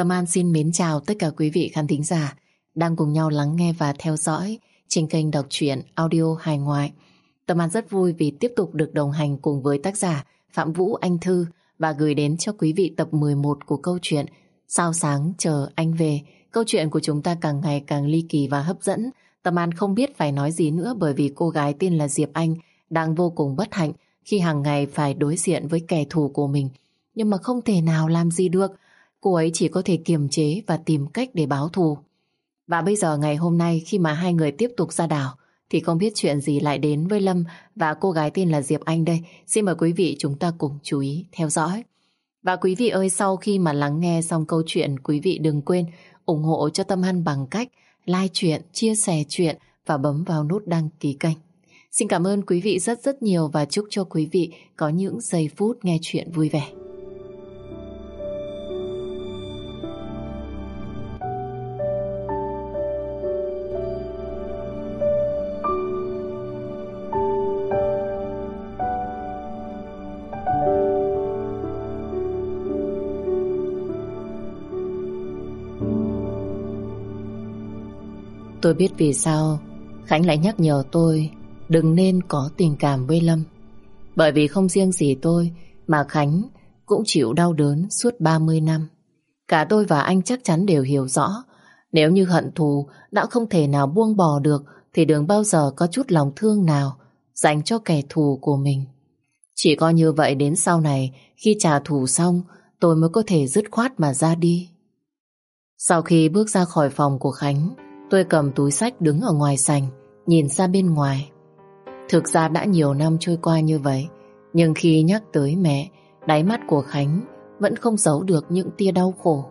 Tâm An xin mến chào tất cả quý vị khán thính giả đang cùng nhau lắng nghe và theo dõi trên kênh đọc truyện audio hài ngoại. Tâm An rất vui vì tiếp tục được đồng hành cùng với tác giả Phạm Vũ Anh Thư và gửi đến cho quý vị tập 11 của câu chuyện Sao sáng chờ anh về. Câu chuyện của chúng ta càng ngày càng ly kỳ và hấp dẫn. Tâm An không biết phải nói gì nữa bởi vì cô gái tên là Diệp Anh đang vô cùng bất hạnh khi hàng ngày phải đối diện với kẻ thù của mình. Nhưng mà không thể nào làm gì được. Cô ấy chỉ có thể kiềm chế và tìm cách để báo thù. Và bây giờ ngày hôm nay khi mà hai người tiếp tục ra đảo thì không biết chuyện gì lại đến với Lâm và cô gái tên là Diệp Anh đây. Xin mời quý vị chúng ta cùng chú ý theo dõi. Và quý vị ơi, sau khi mà lắng nghe xong câu chuyện, quý vị đừng quên ủng hộ cho Tâm Hân bằng cách like chuyện, chia sẻ chuyện và bấm vào nút đăng ký kênh. Xin cảm ơn quý vị rất rất nhiều và chúc cho quý vị có những giây phút nghe chuyện vui vẻ. Tôi biết vì sao Khánh lại nhắc nhở tôi, đừng nên có tình cảm với Lâm. Bởi vì không riêng gì tôi, mà Khánh cũng chịu đau đớn suốt 30 năm. Cả tôi và anh chắc chắn đều hiểu rõ, nếu như hận thù đã không thể nào buông bỏ được, thì đừng bao giờ có chút lòng thương nào dành cho kẻ thù của mình. Chỉ có như vậy đến sau này, khi trả thù xong, tôi mới có thể dứt khoát mà ra đi. Sau khi bước ra khỏi phòng của Khánh Tôi cầm túi sách đứng ở ngoài sành, nhìn ra bên ngoài. Thực ra đã nhiều năm trôi qua như vậy, nhưng khi nhắc tới mẹ, đáy mắt của Khánh vẫn không giấu được những tia đau khổ.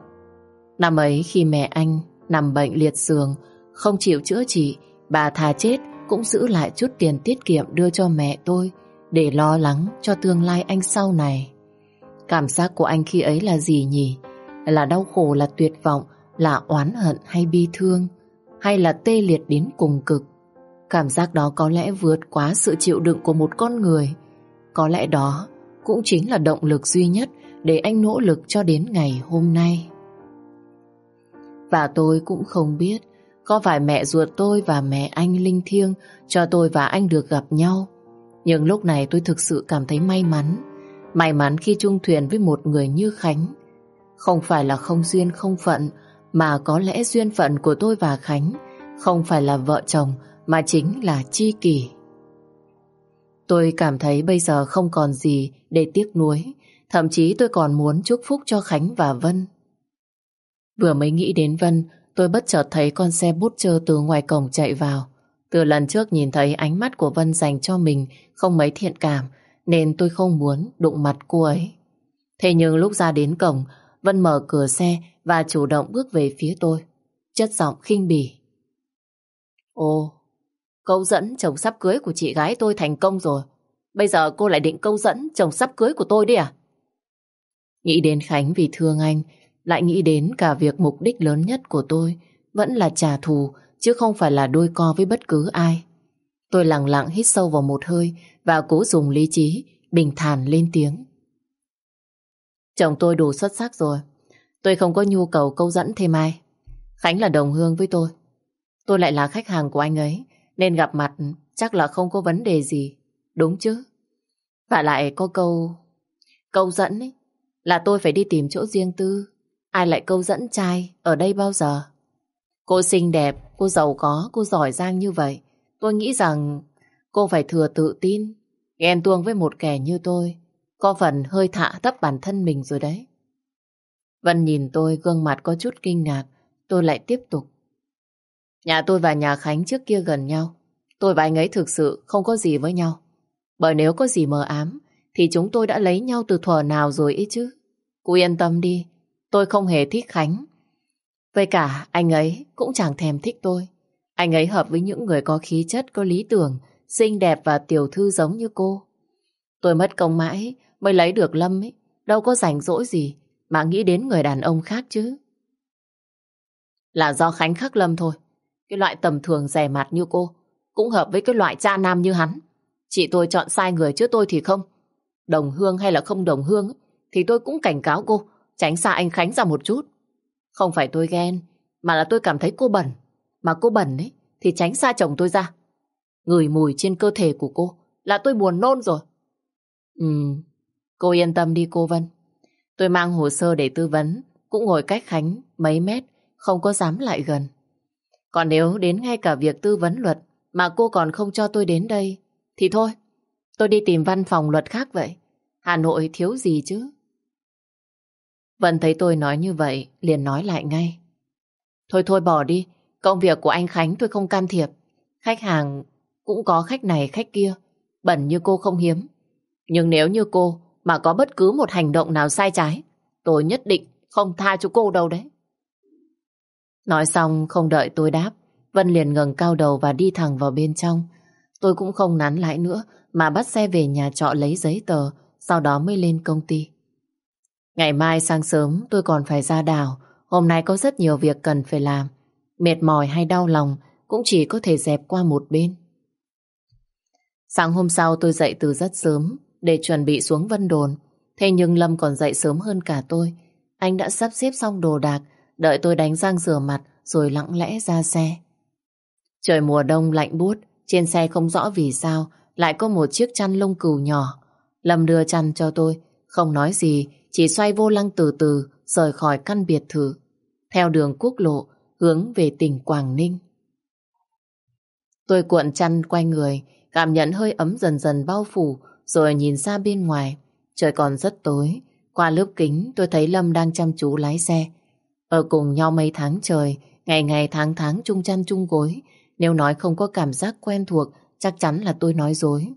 Năm ấy khi mẹ anh nằm bệnh liệt giường, không chịu chữa trị, bà thà chết cũng giữ lại chút tiền tiết kiệm đưa cho mẹ tôi để lo lắng cho tương lai anh sau này. Cảm giác của anh khi ấy là gì nhỉ? Là đau khổ, là tuyệt vọng, là oán hận hay bi thương? Hay là tê liệt đến cùng cực. Cảm giác đó có lẽ vượt quá sự chịu đựng của một con người. Có lẽ đó cũng chính là động lực duy nhất để anh nỗ lực cho đến ngày hôm nay. Và tôi cũng không biết có phải mẹ ruột tôi và mẹ anh linh thiêng cho tôi và anh được gặp nhau. Nhưng lúc này tôi thực sự cảm thấy may mắn. May mắn khi chung thuyền với một người như Khánh. Không phải là không duyên không phận, mà có lẽ duyên phận của tôi và Khánh không phải là vợ chồng mà chính là chi kỷ. Tôi cảm thấy bây giờ không còn gì để tiếc nuối, thậm chí tôi còn muốn chúc phúc cho Khánh và Vân. Vừa mới nghĩ đến Vân, tôi bất chợt thấy con xe bút chơ từ ngoài cổng chạy vào. Từ lần trước nhìn thấy ánh mắt của Vân dành cho mình không mấy thiện cảm, nên tôi không muốn đụng mặt cô ấy. Thế nhưng lúc ra đến cổng, Vân mở cửa xe và chủ động bước về phía tôi. Chất giọng khinh bỉ. Ồ, câu dẫn chồng sắp cưới của chị gái tôi thành công rồi. Bây giờ cô lại định câu dẫn chồng sắp cưới của tôi đi à? Nghĩ đến Khánh vì thương anh, lại nghĩ đến cả việc mục đích lớn nhất của tôi vẫn là trả thù, chứ không phải là đôi co với bất cứ ai. Tôi lặng lặng hít sâu vào một hơi và cố dùng lý trí, bình thản lên tiếng. Chồng tôi đủ xuất sắc rồi. Tôi không có nhu cầu câu dẫn thêm ai. Khánh là đồng hương với tôi. Tôi lại là khách hàng của anh ấy, nên gặp mặt chắc là không có vấn đề gì. Đúng chứ? Và lại có câu... Câu dẫn ấy, là tôi phải đi tìm chỗ riêng tư. Ai lại câu dẫn trai ở đây bao giờ? Cô xinh đẹp, cô giàu có, cô giỏi giang như vậy. Tôi nghĩ rằng cô phải thừa tự tin, ghen tuông với một kẻ như tôi. Có phần hơi thả thấp bản thân mình rồi đấy. Vân nhìn tôi gương mặt có chút kinh ngạc, tôi lại tiếp tục. Nhà tôi và nhà Khánh trước kia gần nhau. Tôi và anh ấy thực sự không có gì với nhau. Bởi nếu có gì mờ ám, thì chúng tôi đã lấy nhau từ thuở nào rồi ấy chứ. Cô yên tâm đi, tôi không hề thích Khánh. Với cả anh ấy cũng chẳng thèm thích tôi. Anh ấy hợp với những người có khí chất, có lý tưởng, xinh đẹp và tiểu thư giống như cô. Tôi mất công mãi mới lấy được Lâm ấy, đâu có rảnh rỗi gì mà nghĩ đến người đàn ông khác chứ. Là do Khánh khắc Lâm thôi. Cái loại tầm thường rẻ mặt như cô cũng hợp với cái loại cha nam như hắn. Chị tôi chọn sai người chứ tôi thì không. Đồng hương hay là không đồng hương thì tôi cũng cảnh cáo cô tránh xa anh Khánh ra một chút. Không phải tôi ghen, mà là tôi cảm thấy cô bẩn. Mà cô bẩn ấy, thì tránh xa chồng tôi ra. Ngửi mùi trên cơ thể của cô là tôi buồn nôn rồi. Ừ, cô yên tâm đi cô Vân. Tôi mang hồ sơ để tư vấn, cũng ngồi cách Khánh mấy mét, không có dám lại gần. Còn nếu đến ngay cả việc tư vấn luật mà cô còn không cho tôi đến đây, thì thôi, tôi đi tìm văn phòng luật khác vậy. Hà Nội thiếu gì chứ? Vân thấy tôi nói như vậy, liền nói lại ngay. Thôi thôi bỏ đi, công việc của anh Khánh tôi không can thiệp. Khách hàng cũng có khách này khách kia, bẩn như cô không hiếm. Nhưng nếu như cô mà có bất cứ một hành động nào sai trái, tôi nhất định không tha cho cô đâu đấy. Nói xong không đợi tôi đáp, Vân liền ngẩng cao đầu và đi thẳng vào bên trong. Tôi cũng không nán lại nữa mà bắt xe về nhà trọ lấy giấy tờ, sau đó mới lên công ty. Ngày mai sáng sớm tôi còn phải ra đảo, hôm nay có rất nhiều việc cần phải làm. Mệt mỏi hay đau lòng cũng chỉ có thể dẹp qua một bên. Sáng hôm sau tôi dậy từ rất sớm để chuẩn bị xuống Vân Đồn. Thế nhưng Lâm còn dậy sớm hơn cả tôi. Anh đã sắp xếp xong đồ đạc, đợi tôi đánh răng rửa mặt rồi lặng lẽ ra xe. Trời mùa đông lạnh buốt, trên xe không rõ vì sao lại có một chiếc chăn lông cừu nhỏ. Lâm đưa chăn cho tôi, không nói gì, chỉ xoay vô lăng từ từ rời khỏi căn biệt thự. Theo đường quốc lộ, hướng về tỉnh Quảng Ninh. Tôi cuộn chăn quay người, cảm nhận hơi ấm dần dần bao phủ, rồi nhìn ra bên ngoài. Trời còn rất tối, qua lớp kính tôi thấy Lâm đang chăm chú lái xe. Ở cùng nhau mấy tháng trời, ngày ngày tháng tháng chung chăn chung gối, nếu nói không có cảm giác quen thuộc, chắc chắn là tôi nói dối.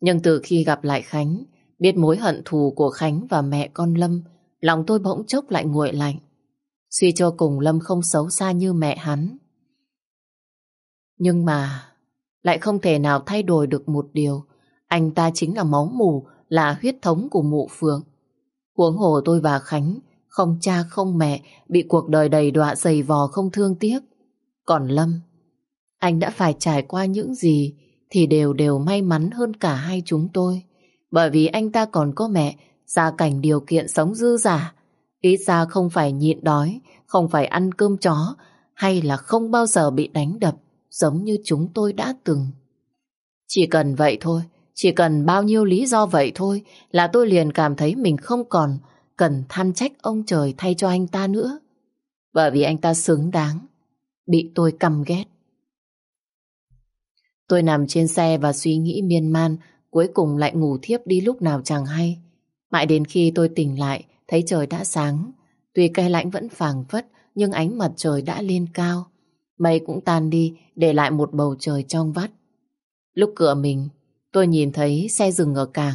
Nhưng từ khi gặp lại Khánh, biết mối hận thù của Khánh và mẹ con Lâm, lòng tôi bỗng chốc lại nguội lạnh. Suy cho cùng Lâm không xấu xa như mẹ hắn. Nhưng mà, lại không thể nào thay đổi được một điều. Anh ta chính là máu mù, là huyết thống của mụ phượng. Huống hồ tôi và Khánh, không cha không mẹ, bị cuộc đời đầy đọa dày vò không thương tiếc. Còn Lâm, anh đã phải trải qua những gì thì đều đều may mắn hơn cả hai chúng tôi. Bởi vì anh ta còn có mẹ, gia cảnh điều kiện sống dư giả. Ít ra không phải nhịn đói, không phải ăn cơm chó, hay là không bao giờ bị đánh đập, giống như chúng tôi đã từng. Chỉ cần vậy thôi, chỉ cần bao nhiêu lý do vậy thôi là tôi liền cảm thấy mình không còn cần than trách ông trời thay cho anh ta nữa. Bởi vì anh ta xứng đáng, bị tôi căm ghét. Tôi nằm trên xe và suy nghĩ miên man, cuối cùng lại ngủ thiếp đi lúc nào chẳng hay. Mãi đến khi tôi tỉnh lại, thấy trời đã sáng. Tuy cây lạnh vẫn phảng phất, nhưng ánh mặt trời đã lên cao. Mây cũng tan đi, để lại một bầu trời trong vắt. Lúc cửa mình, tôi nhìn thấy xe dừng ở cảng.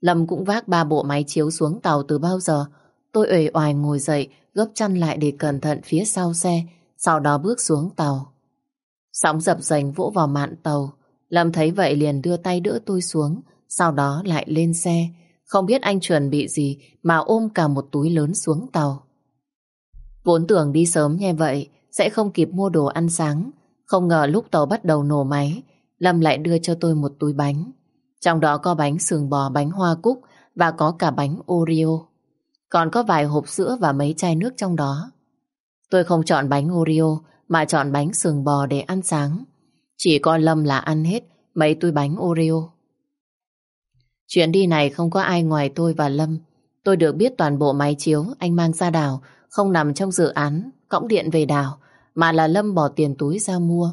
Lâm cũng vác ba bộ máy chiếu xuống tàu từ bao giờ. Tôi uể oải ngồi dậy, gấp chăn lại để cẩn thận phía sau xe, sau đó bước xuống tàu. Sóng dập dành vỗ vào mạn tàu. Lâm thấy vậy liền đưa tay đỡ tôi xuống, sau đó lại lên xe. Không biết anh chuẩn bị gì mà ôm cả một túi lớn xuống tàu. Vốn tưởng đi sớm như vậy sẽ không kịp mua đồ ăn sáng. Không ngờ lúc tàu bắt đầu nổ máy, Lâm lại đưa cho tôi một túi bánh. Trong đó có bánh sườn bò, bánh hoa cúc và có cả bánh Oreo. Còn có vài hộp sữa và mấy chai nước trong đó. Tôi không chọn bánh Oreo mà chọn bánh sườn bò để ăn sáng. Chỉ có Lâm là ăn hết mấy túi bánh Oreo. Chuyện đi này không có ai ngoài tôi và Lâm. Tôi được biết toàn bộ máy chiếu anh mang ra đảo không nằm trong dự án cõng điện về đảo mà là Lâm bỏ tiền túi ra mua.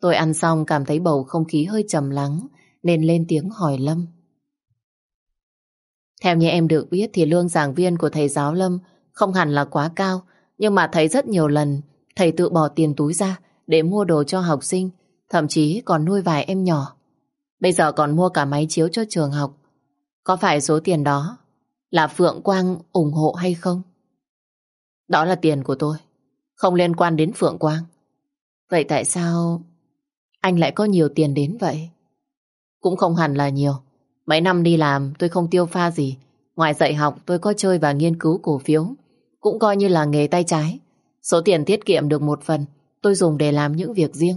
Tôi ăn xong cảm thấy bầu không khí hơi trầm lắng nên lên tiếng hỏi Lâm. Theo như em được biết thì lương giảng viên của thầy giáo Lâm không hẳn là quá cao nhưng mà thấy rất nhiều lần thầy tự bỏ tiền túi ra để mua đồ cho học sinh thậm chí còn nuôi vài em nhỏ. Bây giờ còn mua cả máy chiếu cho trường học. Có phải số tiền đó là Phượng Quang ủng hộ hay không? Đó là tiền của tôi, không liên quan đến Phượng Quang. Vậy tại sao anh lại có nhiều tiền đến vậy? Cũng không hẳn là nhiều. Mấy năm đi làm, tôi không tiêu pha gì. Ngoài dạy học, tôi có chơi và nghiên cứu cổ phiếu. Cũng coi như là nghề tay trái. Số tiền tiết kiệm được một phần, tôi dùng để làm những việc riêng.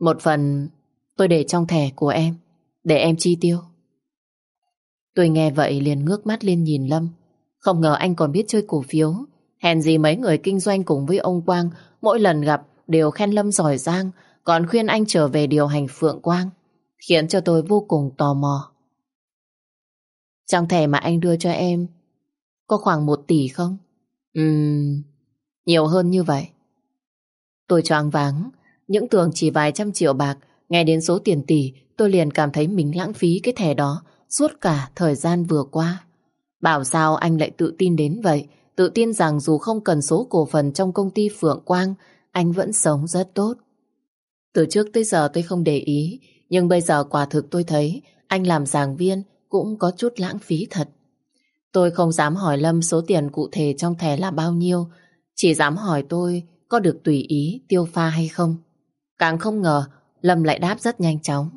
Một phần, tôi để trong thẻ của em, để em chi tiêu. Tôi nghe vậy liền ngước mắt lên nhìn Lâm. Không ngờ anh còn biết chơi cổ phiếu Hèn gì mấy người kinh doanh cùng với ông Quang mỗi lần gặp đều khen Lâm giỏi giang còn khuyên anh trở về điều hành Phượng Quang khiến cho tôi vô cùng tò mò. Trong thẻ mà anh đưa cho em có khoảng một tỷ không? Ừm, nhiều hơn như vậy. Tôi choáng váng, những tưởng chỉ vài trăm triệu bạc, nghe đến số tiền tỷ, tôi liền cảm thấy mình lãng phí cái thẻ đó suốt cả thời gian vừa qua. Bảo sao anh lại tự tin đến vậy, tự tin rằng dù không cần số cổ phần trong công ty Phượng Quang, anh vẫn sống rất tốt. Từ trước tới giờ tôi không để ý, nhưng bây giờ quả thực tôi thấy anh làm giảng viên cũng có chút lãng phí thật. Tôi không dám hỏi Lâm số tiền cụ thể trong thẻ là bao nhiêu, chỉ dám hỏi tôi có được tùy ý tiêu pha hay không. Càng không ngờ Lâm lại đáp rất nhanh chóng.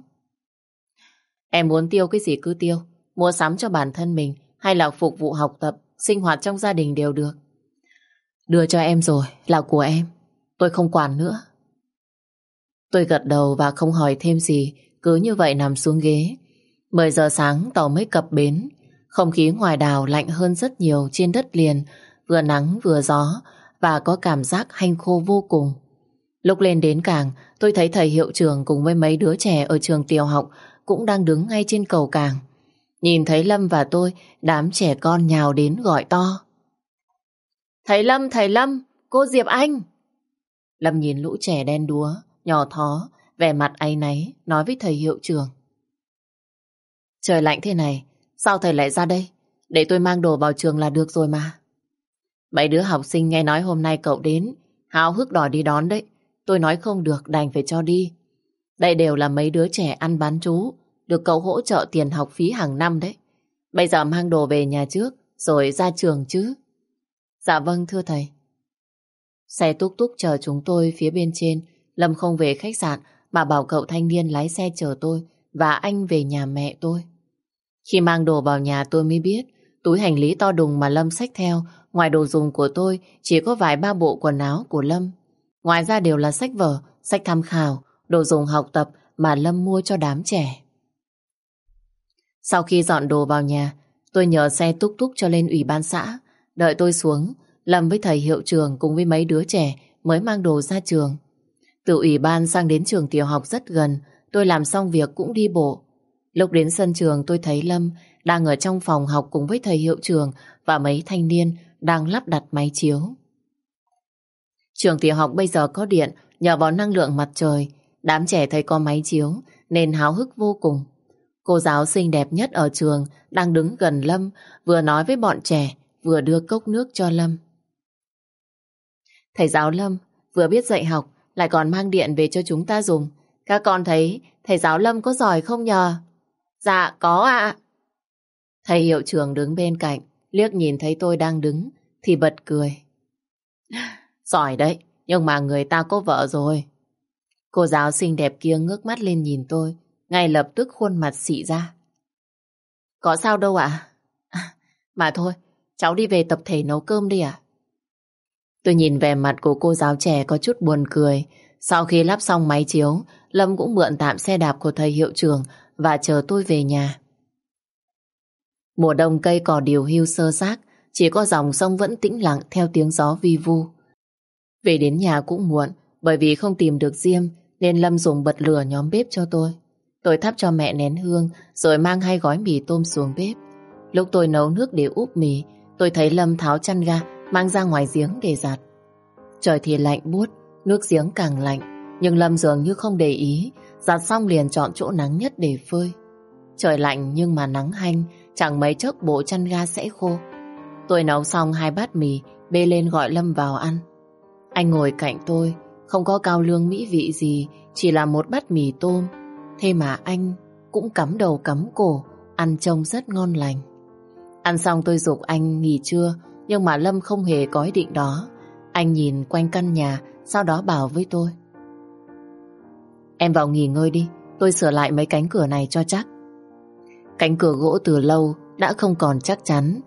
Em muốn tiêu cái gì cứ tiêu, mua sắm cho bản thân mình hay là phục vụ học tập, sinh hoạt trong gia đình đều được. Đưa cho em rồi, là của em. Tôi không quản nữa. Tôi gật đầu và không hỏi thêm gì, cứ như vậy nằm xuống ghế. 10 giờ sáng tàu mới cập bến, không khí ngoài đảo lạnh hơn rất nhiều trên đất liền, vừa nắng vừa gió và có cảm giác hanh khô vô cùng. Lúc lên đến cảng, tôi thấy thầy hiệu trưởng cùng với mấy đứa trẻ ở trường tiểu học cũng đang đứng ngay trên cầu cảng. Nhìn thấy Lâm và tôi, đám trẻ con nhào đến gọi to. Thầy Lâm, thầy Lâm, cô Diệp Anh. Lâm nhìn lũ trẻ đen đúa, nhỏ thó, vẻ mặt áy náy, nói với thầy hiệu trưởng. Trời lạnh thế này, sao thầy lại ra đây? Để tôi mang đồ vào trường là được rồi mà. Mấy đứa học sinh nghe nói hôm nay cậu đến, háo hức đòi đi đón đấy. Tôi nói không được, đành phải cho đi. Đây đều là mấy đứa trẻ ăn bán chú, được cậu hỗ trợ tiền học phí hàng năm đấy. Bây giờ mang đồ về nhà trước, rồi ra trường chứ. Dạ vâng thưa thầy. Xe túc túc chờ chúng tôi phía bên trên. Lâm không về khách sạn mà bảo cậu thanh niên lái xe chờ tôi và anh về nhà mẹ tôi. Khi mang đồ vào nhà tôi mới biết túi hành lý to đùng mà Lâm xách theo ngoài đồ dùng của tôi chỉ có vài ba bộ quần áo của Lâm. Ngoài ra đều là sách vở, sách tham khảo, đồ dùng học tập mà Lâm mua cho đám trẻ. Sau khi dọn đồ vào nhà, tôi nhờ xe túc túc cho lên ủy ban xã. Đợi tôi xuống, Lâm với thầy hiệu trường cùng với mấy đứa trẻ mới mang đồ ra trường. Từ ủy ban sang đến trường tiểu học rất gần, tôi làm xong việc cũng đi bộ. Lúc đến sân trường tôi thấy Lâm đang ở trong phòng học cùng với thầy hiệu trường và mấy thanh niên đang lắp đặt máy chiếu. Trường tiểu học bây giờ có điện nhờ vào năng lượng mặt trời. Đám trẻ thấy có máy chiếu nên háo hức vô cùng. Cô giáo xinh đẹp nhất ở trường đang đứng gần Lâm vừa nói với bọn trẻ vừa đưa cốc nước cho Lâm. Thầy giáo Lâm vừa biết dạy học lại còn mang điện về cho chúng ta dùng. Các con thấy thầy giáo Lâm có giỏi không nhờ? Dạ, có ạ. Thầy hiệu trưởng đứng bên cạnh, liếc nhìn thấy tôi đang đứng, thì bật cười. Giỏi đấy, nhưng mà người ta có vợ rồi. Cô giáo xinh đẹp kia ngước mắt lên nhìn tôi, ngay lập tức khuôn mặt xị ra. Có sao đâu ạ? À? mà thôi, cháu đi về tập thể nấu cơm đi ạ. Tôi nhìn vẻ mặt của cô giáo trẻ có chút buồn cười. Sau khi lắp xong máy chiếu, Lâm cũng mượn tạm xe đạp của thầy hiệu trưởng và chờ tôi về nhà. Mùa đông cây cỏ điều hưu sơ xác, chỉ có dòng sông vẫn tĩnh lặng theo tiếng gió vi vu. Về đến nhà cũng muộn, bởi vì không tìm được Diêm nên Lâm dùng bật lửa nhóm bếp cho tôi. Tôi thắp cho mẹ nén hương rồi mang hai gói mì tôm xuống bếp. Lúc tôi nấu nước để úp mì, tôi thấy Lâm tháo chăn ga mang ra ngoài giếng để giặt. Trời thì lạnh buốt, nước giếng càng lạnh, nhưng Lâm dường như không để ý, giặt xong liền chọn chỗ nắng nhất để phơi. Trời lạnh nhưng mà nắng hanh, chẳng mấy chốc bộ chăn ga sẽ khô. Tôi nấu xong hai bát mì, bê lên gọi Lâm vào ăn. Anh ngồi cạnh tôi, không có cao lương mỹ vị gì, chỉ là một bát mì tôm. Thế mà anh cũng cắm đầu cắm cổ, ăn trông rất ngon lành. Ăn xong tôi dục anh nghỉ trưa, nhưng mà Lâm không hề có ý định đó. Anh nhìn quanh căn nhà, sau đó bảo với tôi. Em vào nghỉ ngơi đi, tôi sửa lại mấy cánh cửa này cho chắc. Cánh cửa gỗ từ lâu đã không còn chắc chắn.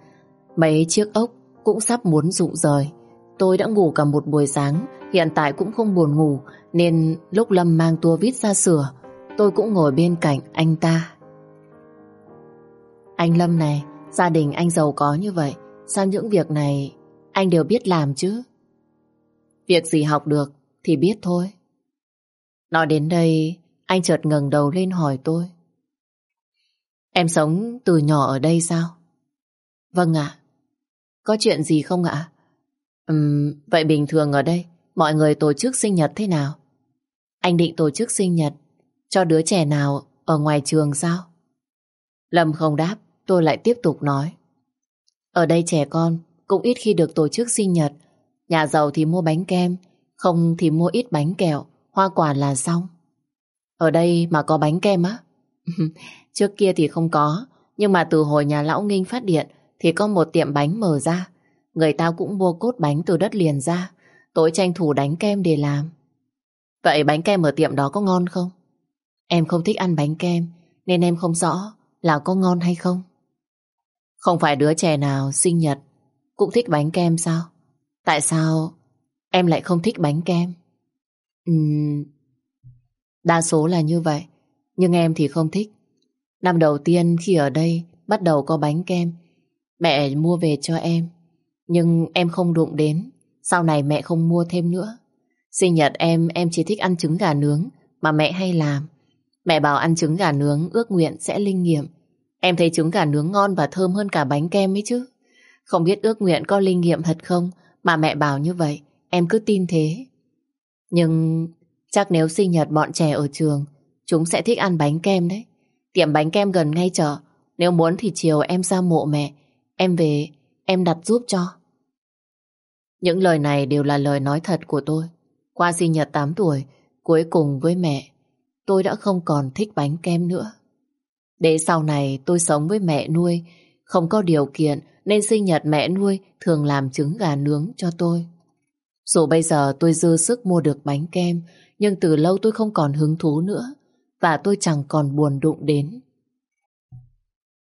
Mấy chiếc ốc cũng sắp muốn rụng rời. Tôi đã ngủ cả một buổi sáng, hiện tại cũng không buồn ngủ, nên lúc Lâm mang tua vít ra sửa, tôi cũng ngồi bên cạnh anh ta. Anh Lâm này, gia đình anh giàu có như vậy, sao những việc này anh đều biết làm chứ. Việc gì học được thì biết thôi. Nói đến đây, anh chợt ngẩng đầu lên hỏi tôi. Em sống từ nhỏ ở đây sao? Vâng ạ. Có chuyện gì không ạ? Ừm, vậy bình thường ở đây, mọi người tổ chức sinh nhật thế nào? Anh định tổ chức sinh nhật cho đứa trẻ nào ở ngoài trường sao? Lâm không đáp, tôi lại tiếp tục nói. Ở đây trẻ con cũng ít khi được tổ chức sinh nhật. Nhà giàu thì mua bánh kem, không thì mua ít bánh kẹo, hoa quả là xong. Ở đây mà có bánh kem á? Trước kia thì không có, nhưng mà từ hồi nhà lão Nghinh phát điện thì có một tiệm bánh mở ra. Người ta cũng mua cốt bánh từ đất liền ra. Tối tranh thủ đánh kem để làm. Vậy bánh kem ở tiệm đó có ngon không? Em không thích ăn bánh kem, nên em không rõ là có ngon hay không. Không phải đứa trẻ nào sinh nhật cũng thích bánh kem sao? Tại sao em lại không thích bánh kem? Uhm, đa số là như vậy, nhưng em thì không thích. Năm đầu tiên khi ở đây bắt đầu có bánh kem, mẹ mua về cho em. Nhưng em không đụng đến, sau này mẹ không mua thêm nữa. Sinh nhật em, em chỉ thích ăn trứng gà nướng mà mẹ hay làm. Mẹ bảo ăn trứng gà nướng ước nguyện sẽ linh nghiệm. Em thấy trứng gà nướng ngon và thơm hơn cả bánh kem ấy chứ. Không biết ước nguyện có linh nghiệm thật không mà mẹ bảo như vậy, em cứ tin thế. Nhưng chắc nếu sinh nhật bọn trẻ ở trường, chúng sẽ thích ăn bánh kem đấy. Tiệm bánh kem gần ngay chợ, nếu muốn thì chiều em ra mộ mẹ, em về, em đặt giúp cho. Những lời này đều là lời nói thật của tôi. Qua sinh nhật 8 tuổi, cuối cùng với mẹ, tôi đã không còn thích bánh kem nữa. Để sau này tôi sống với mẹ nuôi, không có điều kiện nên sinh nhật mẹ nuôi thường làm trứng gà nướng cho tôi. Dù bây giờ tôi dư sức mua được bánh kem, nhưng từ lâu tôi không còn hứng thú nữa và tôi chẳng còn buồn đụng đến.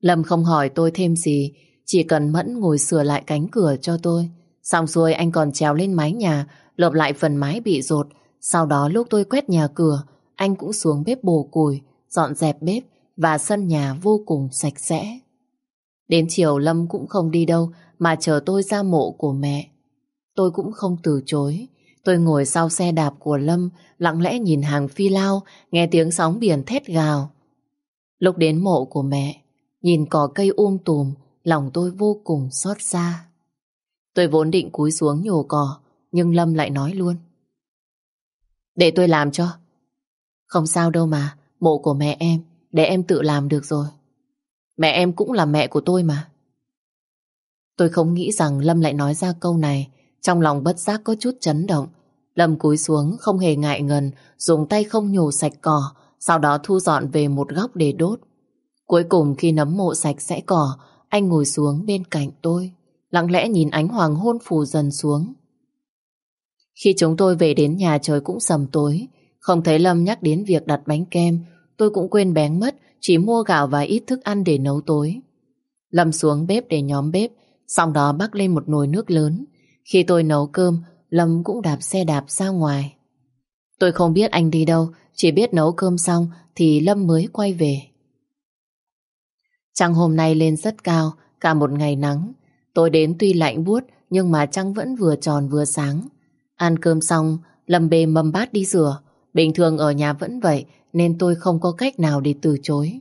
Lâm không hỏi tôi thêm gì, chỉ cần Mẫn ngồi sửa lại cánh cửa cho tôi. Xong xuôi anh còn trèo lên mái nhà, lợp lại phần mái bị rột. Sau đó lúc tôi quét nhà cửa, anh cũng xuống bếp bổ củi, dọn dẹp bếp và sân nhà vô cùng sạch sẽ. Đến chiều Lâm cũng không đi đâu mà chờ tôi ra mộ của mẹ. Tôi cũng không từ chối. Tôi ngồi sau xe đạp của Lâm, lặng lẽ nhìn hàng phi lao, nghe tiếng sóng biển thét gào. Lúc đến mộ của mẹ, nhìn cỏ cây um tùm, lòng tôi vô cùng xót xa. Tôi vốn định cúi xuống nhổ cỏ, nhưng Lâm lại nói luôn. Để tôi làm cho. Không sao đâu mà, mộ của mẹ em, để em tự làm được rồi. Mẹ em cũng là mẹ của tôi mà. Tôi không nghĩ rằng Lâm lại nói ra câu này, trong lòng bất giác có chút chấn động. Lâm cúi xuống không hề ngại ngần, dùng tay không nhổ sạch cỏ, sau đó thu dọn về một góc để đốt. Cuối cùng khi nấm mộ sạch sẽ cỏ, anh ngồi xuống bên cạnh tôi, lặng lẽ nhìn ánh hoàng hôn phủ dần xuống. Khi chúng tôi về đến nhà trời cũng sầm tối, không thấy Lâm nhắc đến việc đặt bánh kem, tôi cũng quên bén mất, chỉ mua gạo và ít thức ăn để nấu tối. Lâm xuống bếp để nhóm bếp, sau đó bắc lên một nồi nước lớn. Khi tôi nấu cơm, Lâm cũng đạp xe đạp ra ngoài. Tôi không biết anh đi đâu, chỉ biết nấu cơm xong thì Lâm mới quay về. Trăng hôm nay lên rất cao, cả một ngày nắng. Tôi đến tuy lạnh buốt nhưng mà trăng vẫn vừa tròn vừa sáng. Ăn cơm xong, Lâm bê mâm bát đi rửa. Bình thường ở nhà vẫn vậy, nên tôi không có cách nào để từ chối.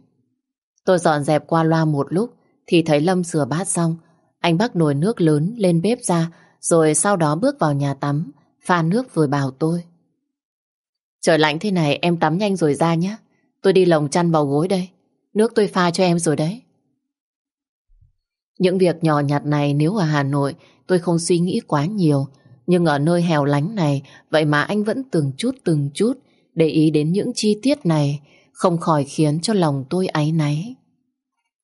Tôi dọn dẹp qua loa một lúc, thì thấy Lâm sửa bát xong. Anh bắt nồi nước lớn lên bếp ra, rồi sau đó bước vào nhà tắm, pha nước rồi bảo tôi. Trời lạnh thế này, em tắm nhanh rồi ra nhé. Tôi đi lồng chăn vào gối đây. Nước tôi pha cho em rồi đấy. Những việc nhỏ nhặt này nếu ở Hà Nội, tôi không suy nghĩ quá nhiều. Nhưng ở nơi hẻo lánh này, vậy mà anh vẫn từng chút từng chút để ý đến những chi tiết này, không khỏi khiến cho lòng tôi áy náy.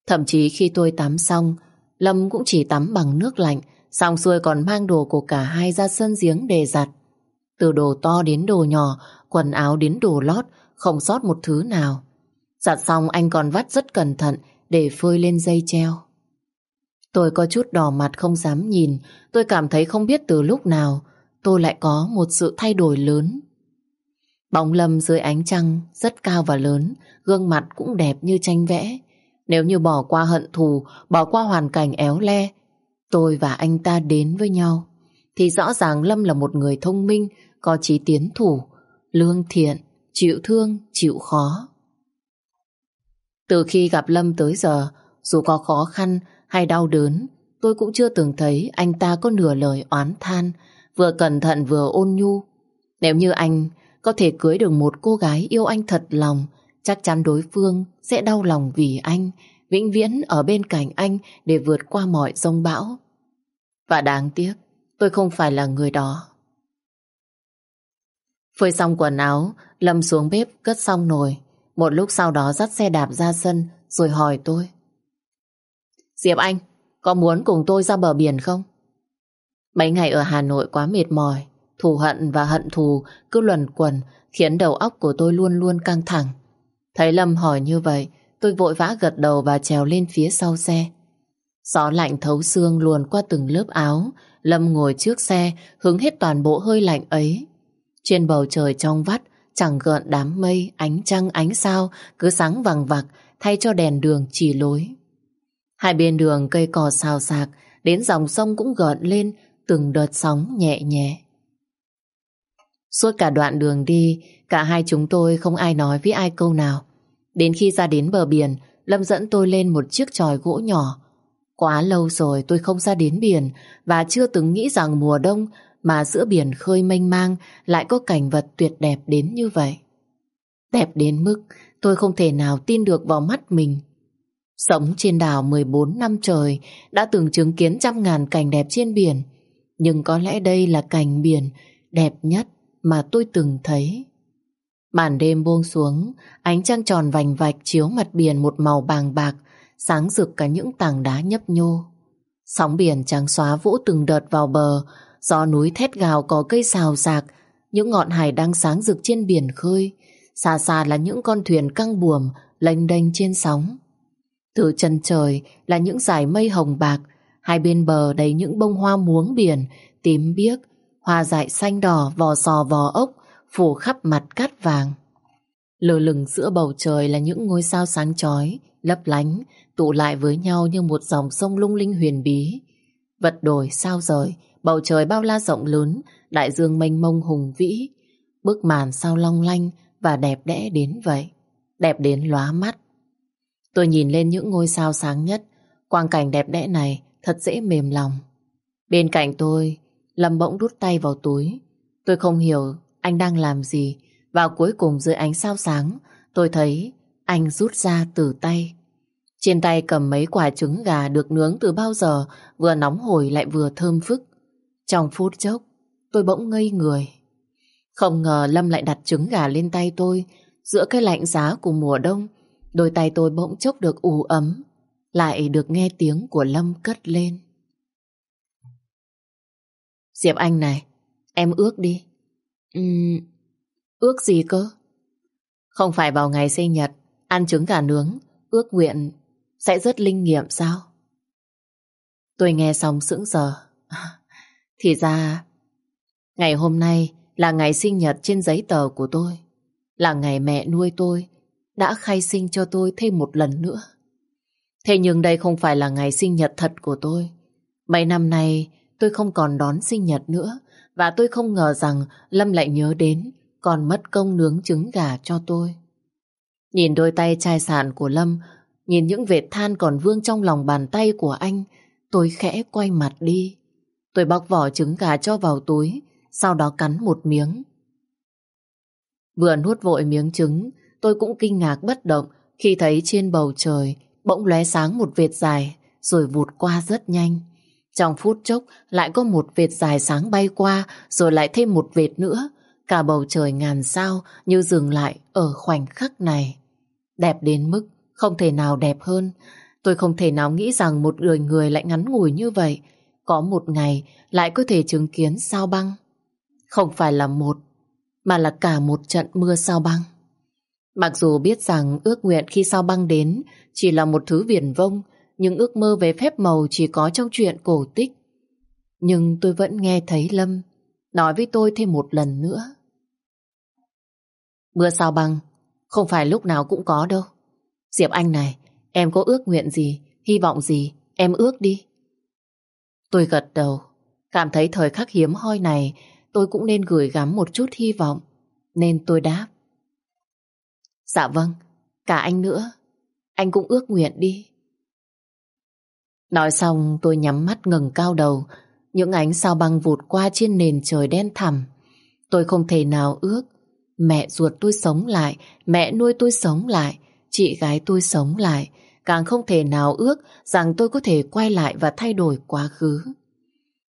Thậm chí khi tôi tắm xong, Lâm cũng chỉ tắm bằng nước lạnh, xong xuôi còn mang đồ của cả hai ra sân giếng để giặt. Từ đồ to đến đồ nhỏ, quần áo đến đồ lót, không sót một thứ nào. Giặt xong anh còn vắt rất cẩn thận để phơi lên dây treo. Tôi có chút đỏ mặt không dám nhìn, tôi cảm thấy không biết từ lúc nào tôi lại có một sự thay đổi lớn. Bóng lâm dưới ánh trăng rất cao và lớn, gương mặt cũng đẹp như tranh vẽ. Nếu như bỏ qua hận thù, bỏ qua hoàn cảnh éo le, tôi và anh ta đến với nhau. thì rõ ràng Lâm là một người thông minh, có trí tiến thủ, lương thiện, chịu thương, chịu khó. Từ khi gặp Lâm tới giờ, dù có khó khăn hay đau đớn, tôi cũng chưa từng thấy anh ta có nửa lời oán than, vừa cẩn thận vừa ôn nhu. Nếu như anh có thể cưới được một cô gái yêu anh thật lòng, chắc chắn đối phương sẽ đau lòng vì anh, vĩnh viễn ở bên cạnh anh để vượt qua mọi giông bão. Và đáng tiếc, tôi không phải là người đó. Phơi xong quần áo, Lâm xuống bếp cất xong nồi. Một lúc sau đó dắt xe đạp ra sân rồi hỏi tôi. Diệp Anh, có muốn cùng tôi ra bờ biển không? Mấy ngày ở Hà Nội quá mệt mỏi, thù hận và hận thù cứ luẩn quẩn khiến đầu óc của tôi luôn luôn căng thẳng. Thấy Lâm hỏi như vậy, tôi vội vã gật đầu và trèo lên phía sau xe. Gió lạnh thấu xương luồn qua từng lớp áo, Lâm ngồi trước xe, hứng hết toàn bộ hơi lạnh ấy. Trên bầu trời trong vắt, chẳng gợn đám mây, ánh trăng, ánh sao, cứ sáng vàng vặc, thay cho đèn đường chỉ lối. Hai bên đường cây cỏ xào xạc, đến dòng sông cũng gợn lên từng đợt sóng nhẹ nhẹ. Suốt cả đoạn đường đi, cả hai chúng tôi không ai nói với ai câu nào. Đến khi ra đến bờ biển, Lâm dẫn tôi lên một chiếc tròi gỗ nhỏ. Quá lâu rồi tôi không ra đến biển và chưa từng nghĩ rằng mùa đông mà giữa biển khơi mênh mang lại có cảnh vật tuyệt đẹp đến như vậy. Đẹp đến mức tôi không thể nào tin được vào mắt mình. Sống trên đảo 14 năm trời đã từng chứng kiến trăm ngàn cảnh đẹp trên biển nhưng có lẽ đây là cảnh biển đẹp nhất mà tôi từng thấy. Màn đêm buông xuống, ánh trăng tròn vành vạch chiếu mặt biển một màu bàng bạc, sáng rực cả những tảng đá nhấp nhô. Sóng biển trắng xóa vỗ từng đợt vào bờ, gió núi thét gào có cây xào xạc, những ngọn hải đang sáng rực trên biển khơi, xa xa là những con thuyền căng buồm lênh đênh trên sóng. Từ chân trời là những dải mây hồng bạc, hai bên bờ đầy những bông hoa muống biển, tím biếc, hoa dại xanh đỏ, vò sò vò ốc, phủ khắp mặt cát vàng. Lờ lửng giữa bầu trời là những ngôi sao sáng chói, lấp lánh, tụ lại với nhau như một dòng sông lung linh huyền bí. Vật đổi sao rời, bầu trời bao la rộng lớn, đại dương mênh mông hùng vĩ. Bức màn sao long lanh và đẹp đẽ đến vậy. Đẹp đến lóa mắt. Tôi nhìn lên những ngôi sao sáng nhất, quang cảnh đẹp đẽ này thật dễ mềm lòng. Bên cạnh tôi, Lâm bỗng đút tay vào túi. Tôi không hiểu anh đang làm gì và cuối cùng dưới ánh sao sáng tôi thấy anh rút ra từ tay. Trên tay cầm mấy quả trứng gà được nướng từ bao giờ vừa nóng hổi lại vừa thơm phức. Trong phút chốc tôi bỗng ngây người. Không ngờ Lâm lại đặt trứng gà lên tay tôi giữa cái lạnh giá của mùa đông. Đôi tay tôi bỗng chốc được ủ ấm lại được nghe tiếng của Lâm cất lên. Diệp Anh này, em ước đi. Uhm, ước gì cơ? Không phải vào ngày sinh nhật, ăn trứng gà nướng, ước nguyện sẽ rất linh nghiệm sao? Tôi nghe xong sững sờ. Thì ra, ngày hôm nay là ngày sinh nhật trên giấy tờ của tôi. Là ngày mẹ nuôi tôi đã khai sinh cho tôi thêm một lần nữa. Thế nhưng đây không phải là ngày sinh nhật thật của tôi. Mấy năm nay tôi không còn đón sinh nhật nữa và tôi không ngờ rằng Lâm lại nhớ đến còn mất công nướng trứng gà cho tôi. Nhìn đôi tay chai sạn của Lâm, nhìn những vệt than còn vương trong lòng bàn tay của anh, tôi khẽ quay mặt đi. Tôi bóc vỏ trứng gà cho vào túi, sau đó cắn một miếng. Vừa nuốt vội miếng trứng, tôi cũng kinh ngạc bất động khi thấy trên bầu trời bỗng lóe sáng một vệt dài rồi vụt qua rất nhanh. Trong phút chốc lại có một vệt dài sáng bay qua rồi lại thêm một vệt nữa. Cả bầu trời ngàn sao như dừng lại ở khoảnh khắc này. Đẹp đến mức không thể nào đẹp hơn. Tôi không thể nào nghĩ rằng một đời người lại ngắn ngủi như vậy. Có một ngày lại có thể chứng kiến sao băng. Không phải là một, mà là cả một trận mưa sao băng. Mặc dù biết rằng ước nguyện khi sao băng đến chỉ là một thứ viển vông, những ước mơ về phép màu chỉ có trong chuyện cổ tích. Nhưng tôi vẫn nghe thấy Lâm nói với tôi thêm một lần nữa. Mưa sao băng, không phải lúc nào cũng có đâu. Diệp Anh này, em có ước nguyện gì, hy vọng gì, em ước đi. Tôi gật đầu, Cảm thấy thời khắc hiếm hoi này tôi cũng nên gửi gắm một chút hy vọng. Nên tôi đáp. Dạ vâng, cả anh nữa. Anh cũng ước nguyện đi. Nói xong tôi nhắm mắt ngừng cao đầu. Những ánh sao băng vụt qua trên nền trời đen thẳm. Tôi không thể nào ước. Mẹ ruột tôi sống lại, mẹ nuôi tôi sống lại, chị gái tôi sống lại. Càng không thể nào ước rằng tôi có thể quay lại và thay đổi quá khứ.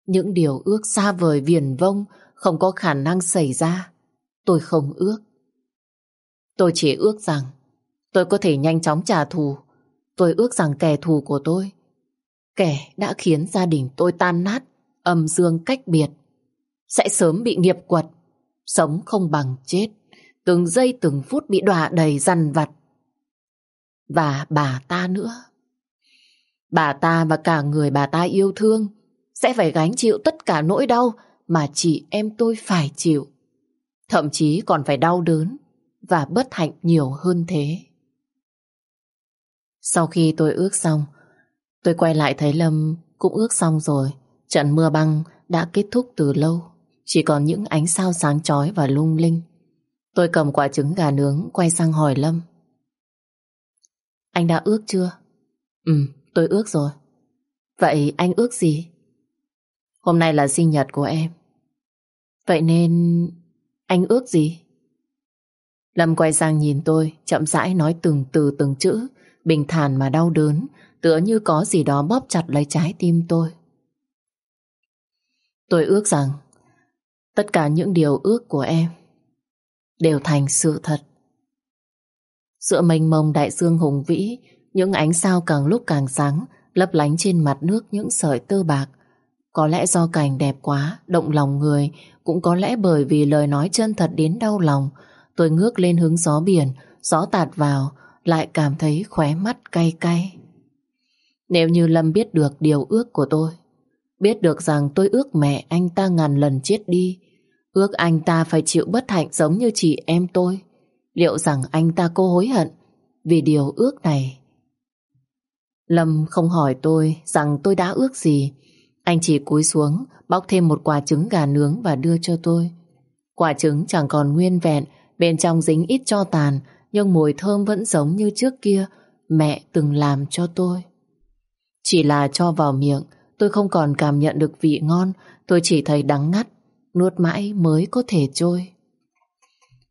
Những điều ước xa vời viền vông không có khả năng xảy ra. Tôi không ước. Tôi chỉ ước rằng tôi có thể nhanh chóng trả thù. Tôi ước rằng kẻ thù của tôi, kẻ đã khiến gia đình tôi tan nát, âm dương cách biệt, sẽ sớm bị nghiệp quật, sống không bằng chết, từng giây từng phút bị đọa đầy rằn vặt. Và bà ta nữa. Bà ta và cả người bà ta yêu thương sẽ phải gánh chịu tất cả nỗi đau mà chị em tôi phải chịu. Thậm chí còn phải đau đớn và bất hạnh nhiều hơn thế. Sau khi tôi ước xong, tôi quay lại thấy Lâm cũng ước xong rồi. Trận mưa băng đã kết thúc từ lâu, chỉ còn những ánh sao sáng chói và lung linh. Tôi cầm quả trứng gà nướng quay sang hỏi Lâm. Anh đã ước chưa? Ừ, tôi ước rồi. Vậy anh ước gì? Hôm nay là sinh nhật của em. Vậy nên anh ước gì? Lâm quay sang nhìn tôi, chậm rãi nói từng từ từng chữ, bình thản mà đau đớn, tựa như có gì đó bóp chặt lấy trái tim tôi. Tôi ước rằng tất cả những điều ước của em đều thành sự thật. Giữa mênh mông đại dương hùng vĩ, những ánh sao càng lúc càng sáng, lấp lánh trên mặt nước những sợi tơ bạc. Có lẽ do cảnh đẹp quá, động lòng người, cũng có lẽ bởi vì lời nói chân thật đến đau lòng, tôi ngước lên hướng gió biển, gió tạt vào, lại cảm thấy khóe mắt cay cay. Nếu như Lâm biết được điều ước của tôi, biết được rằng tôi ước mẹ anh ta ngàn lần chết đi, ước anh ta phải chịu bất hạnh giống như chị em tôi, liệu rằng anh ta cô hối hận vì điều ước này? Lâm không hỏi tôi rằng tôi đã ước gì, anh chỉ cúi xuống, bóc thêm một quả trứng gà nướng và đưa cho tôi. Quả trứng chẳng còn nguyên vẹn, bên trong dính ít cho tàn, nhưng mùi thơm vẫn giống như trước kia mẹ từng làm cho tôi. Chỉ là cho vào miệng, tôi không còn cảm nhận được vị ngon, tôi chỉ thấy đắng ngắt, nuốt mãi mới có thể trôi.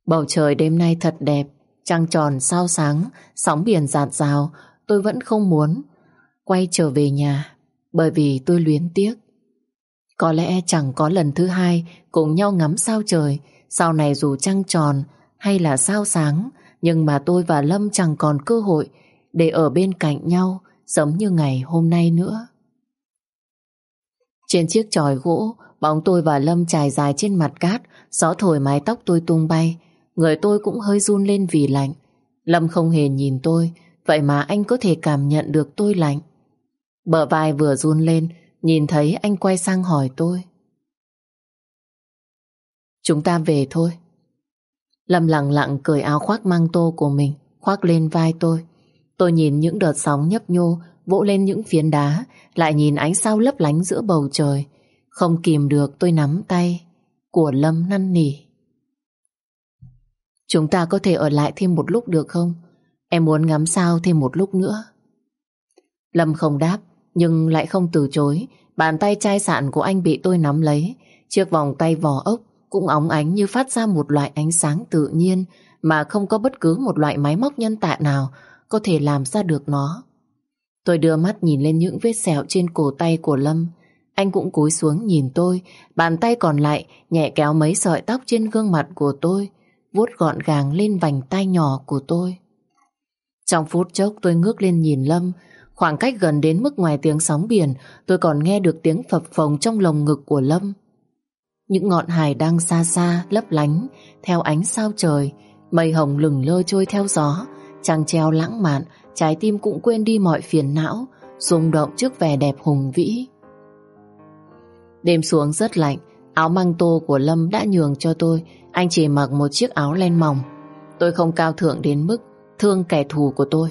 Bầu trời đêm nay thật đẹp, trăng tròn sao sáng, sóng biển giạt rào, tôi vẫn không muốn quay trở về nhà, bởi vì tôi luyến tiếc. Có lẽ chẳng có lần thứ hai cùng nhau ngắm sao trời, sau này dù trăng tròn hay là sao sáng, nhưng mà tôi và Lâm chẳng còn cơ hội để ở bên cạnh nhau giống như ngày hôm nay nữa. Trên chiếc tròi gỗ, bóng tôi và Lâm trải dài trên mặt cát, gió thổi mái tóc tôi tung bay, người tôi cũng hơi run lên vì lạnh. Lâm không hề nhìn tôi, vậy mà anh có thể cảm nhận được tôi lạnh. Bờ vai vừa run lên, nhìn thấy anh quay sang hỏi tôi. Chúng ta về thôi. Lâm lặng lặng cởi áo khoác mang tô của mình, khoác lên vai tôi. Tôi nhìn những đợt sóng nhấp nhô vỗ lên những phiến đá, lại nhìn ánh sao lấp lánh giữa bầu trời. Không kìm được tôi nắm tay của Lâm năn nỉ. Chúng ta có thể ở lại thêm một lúc được không? Em muốn ngắm sao thêm một lúc nữa. Lâm không đáp, nhưng lại không từ chối. Bàn tay chai sạn của anh bị tôi nắm lấy. Chiếc vòng tay vò ốc cũng óng ánh như phát ra một loại ánh sáng tự nhiên mà không có bất cứ một loại máy móc nhân tạo nào có thể làm ra được nó. Tôi đưa mắt nhìn lên những vết sẹo trên cổ tay của Lâm. Anh cũng cúi xuống nhìn tôi, bàn tay còn lại nhẹ kéo mấy sợi tóc trên gương mặt của tôi, vuốt gọn gàng lên vành tay nhỏ của tôi. Trong phút chốc tôi ngước lên nhìn Lâm, khoảng cách gần đến mức ngoài tiếng sóng biển, tôi còn nghe được tiếng phập phồng trong lồng ngực của Lâm. Những ngọn hải đang xa xa, lấp lánh, theo ánh sao trời, mây hồng lừng lơ trôi theo gió, trăng treo lãng mạn, trái tim cũng quên đi mọi phiền não, rung động trước vẻ đẹp hùng vĩ. Đêm xuống rất lạnh, áo măng tô của Lâm đã nhường cho tôi, anh chỉ mặc một chiếc áo len mỏng. Tôi không cao thượng đến mức thương kẻ thù của tôi,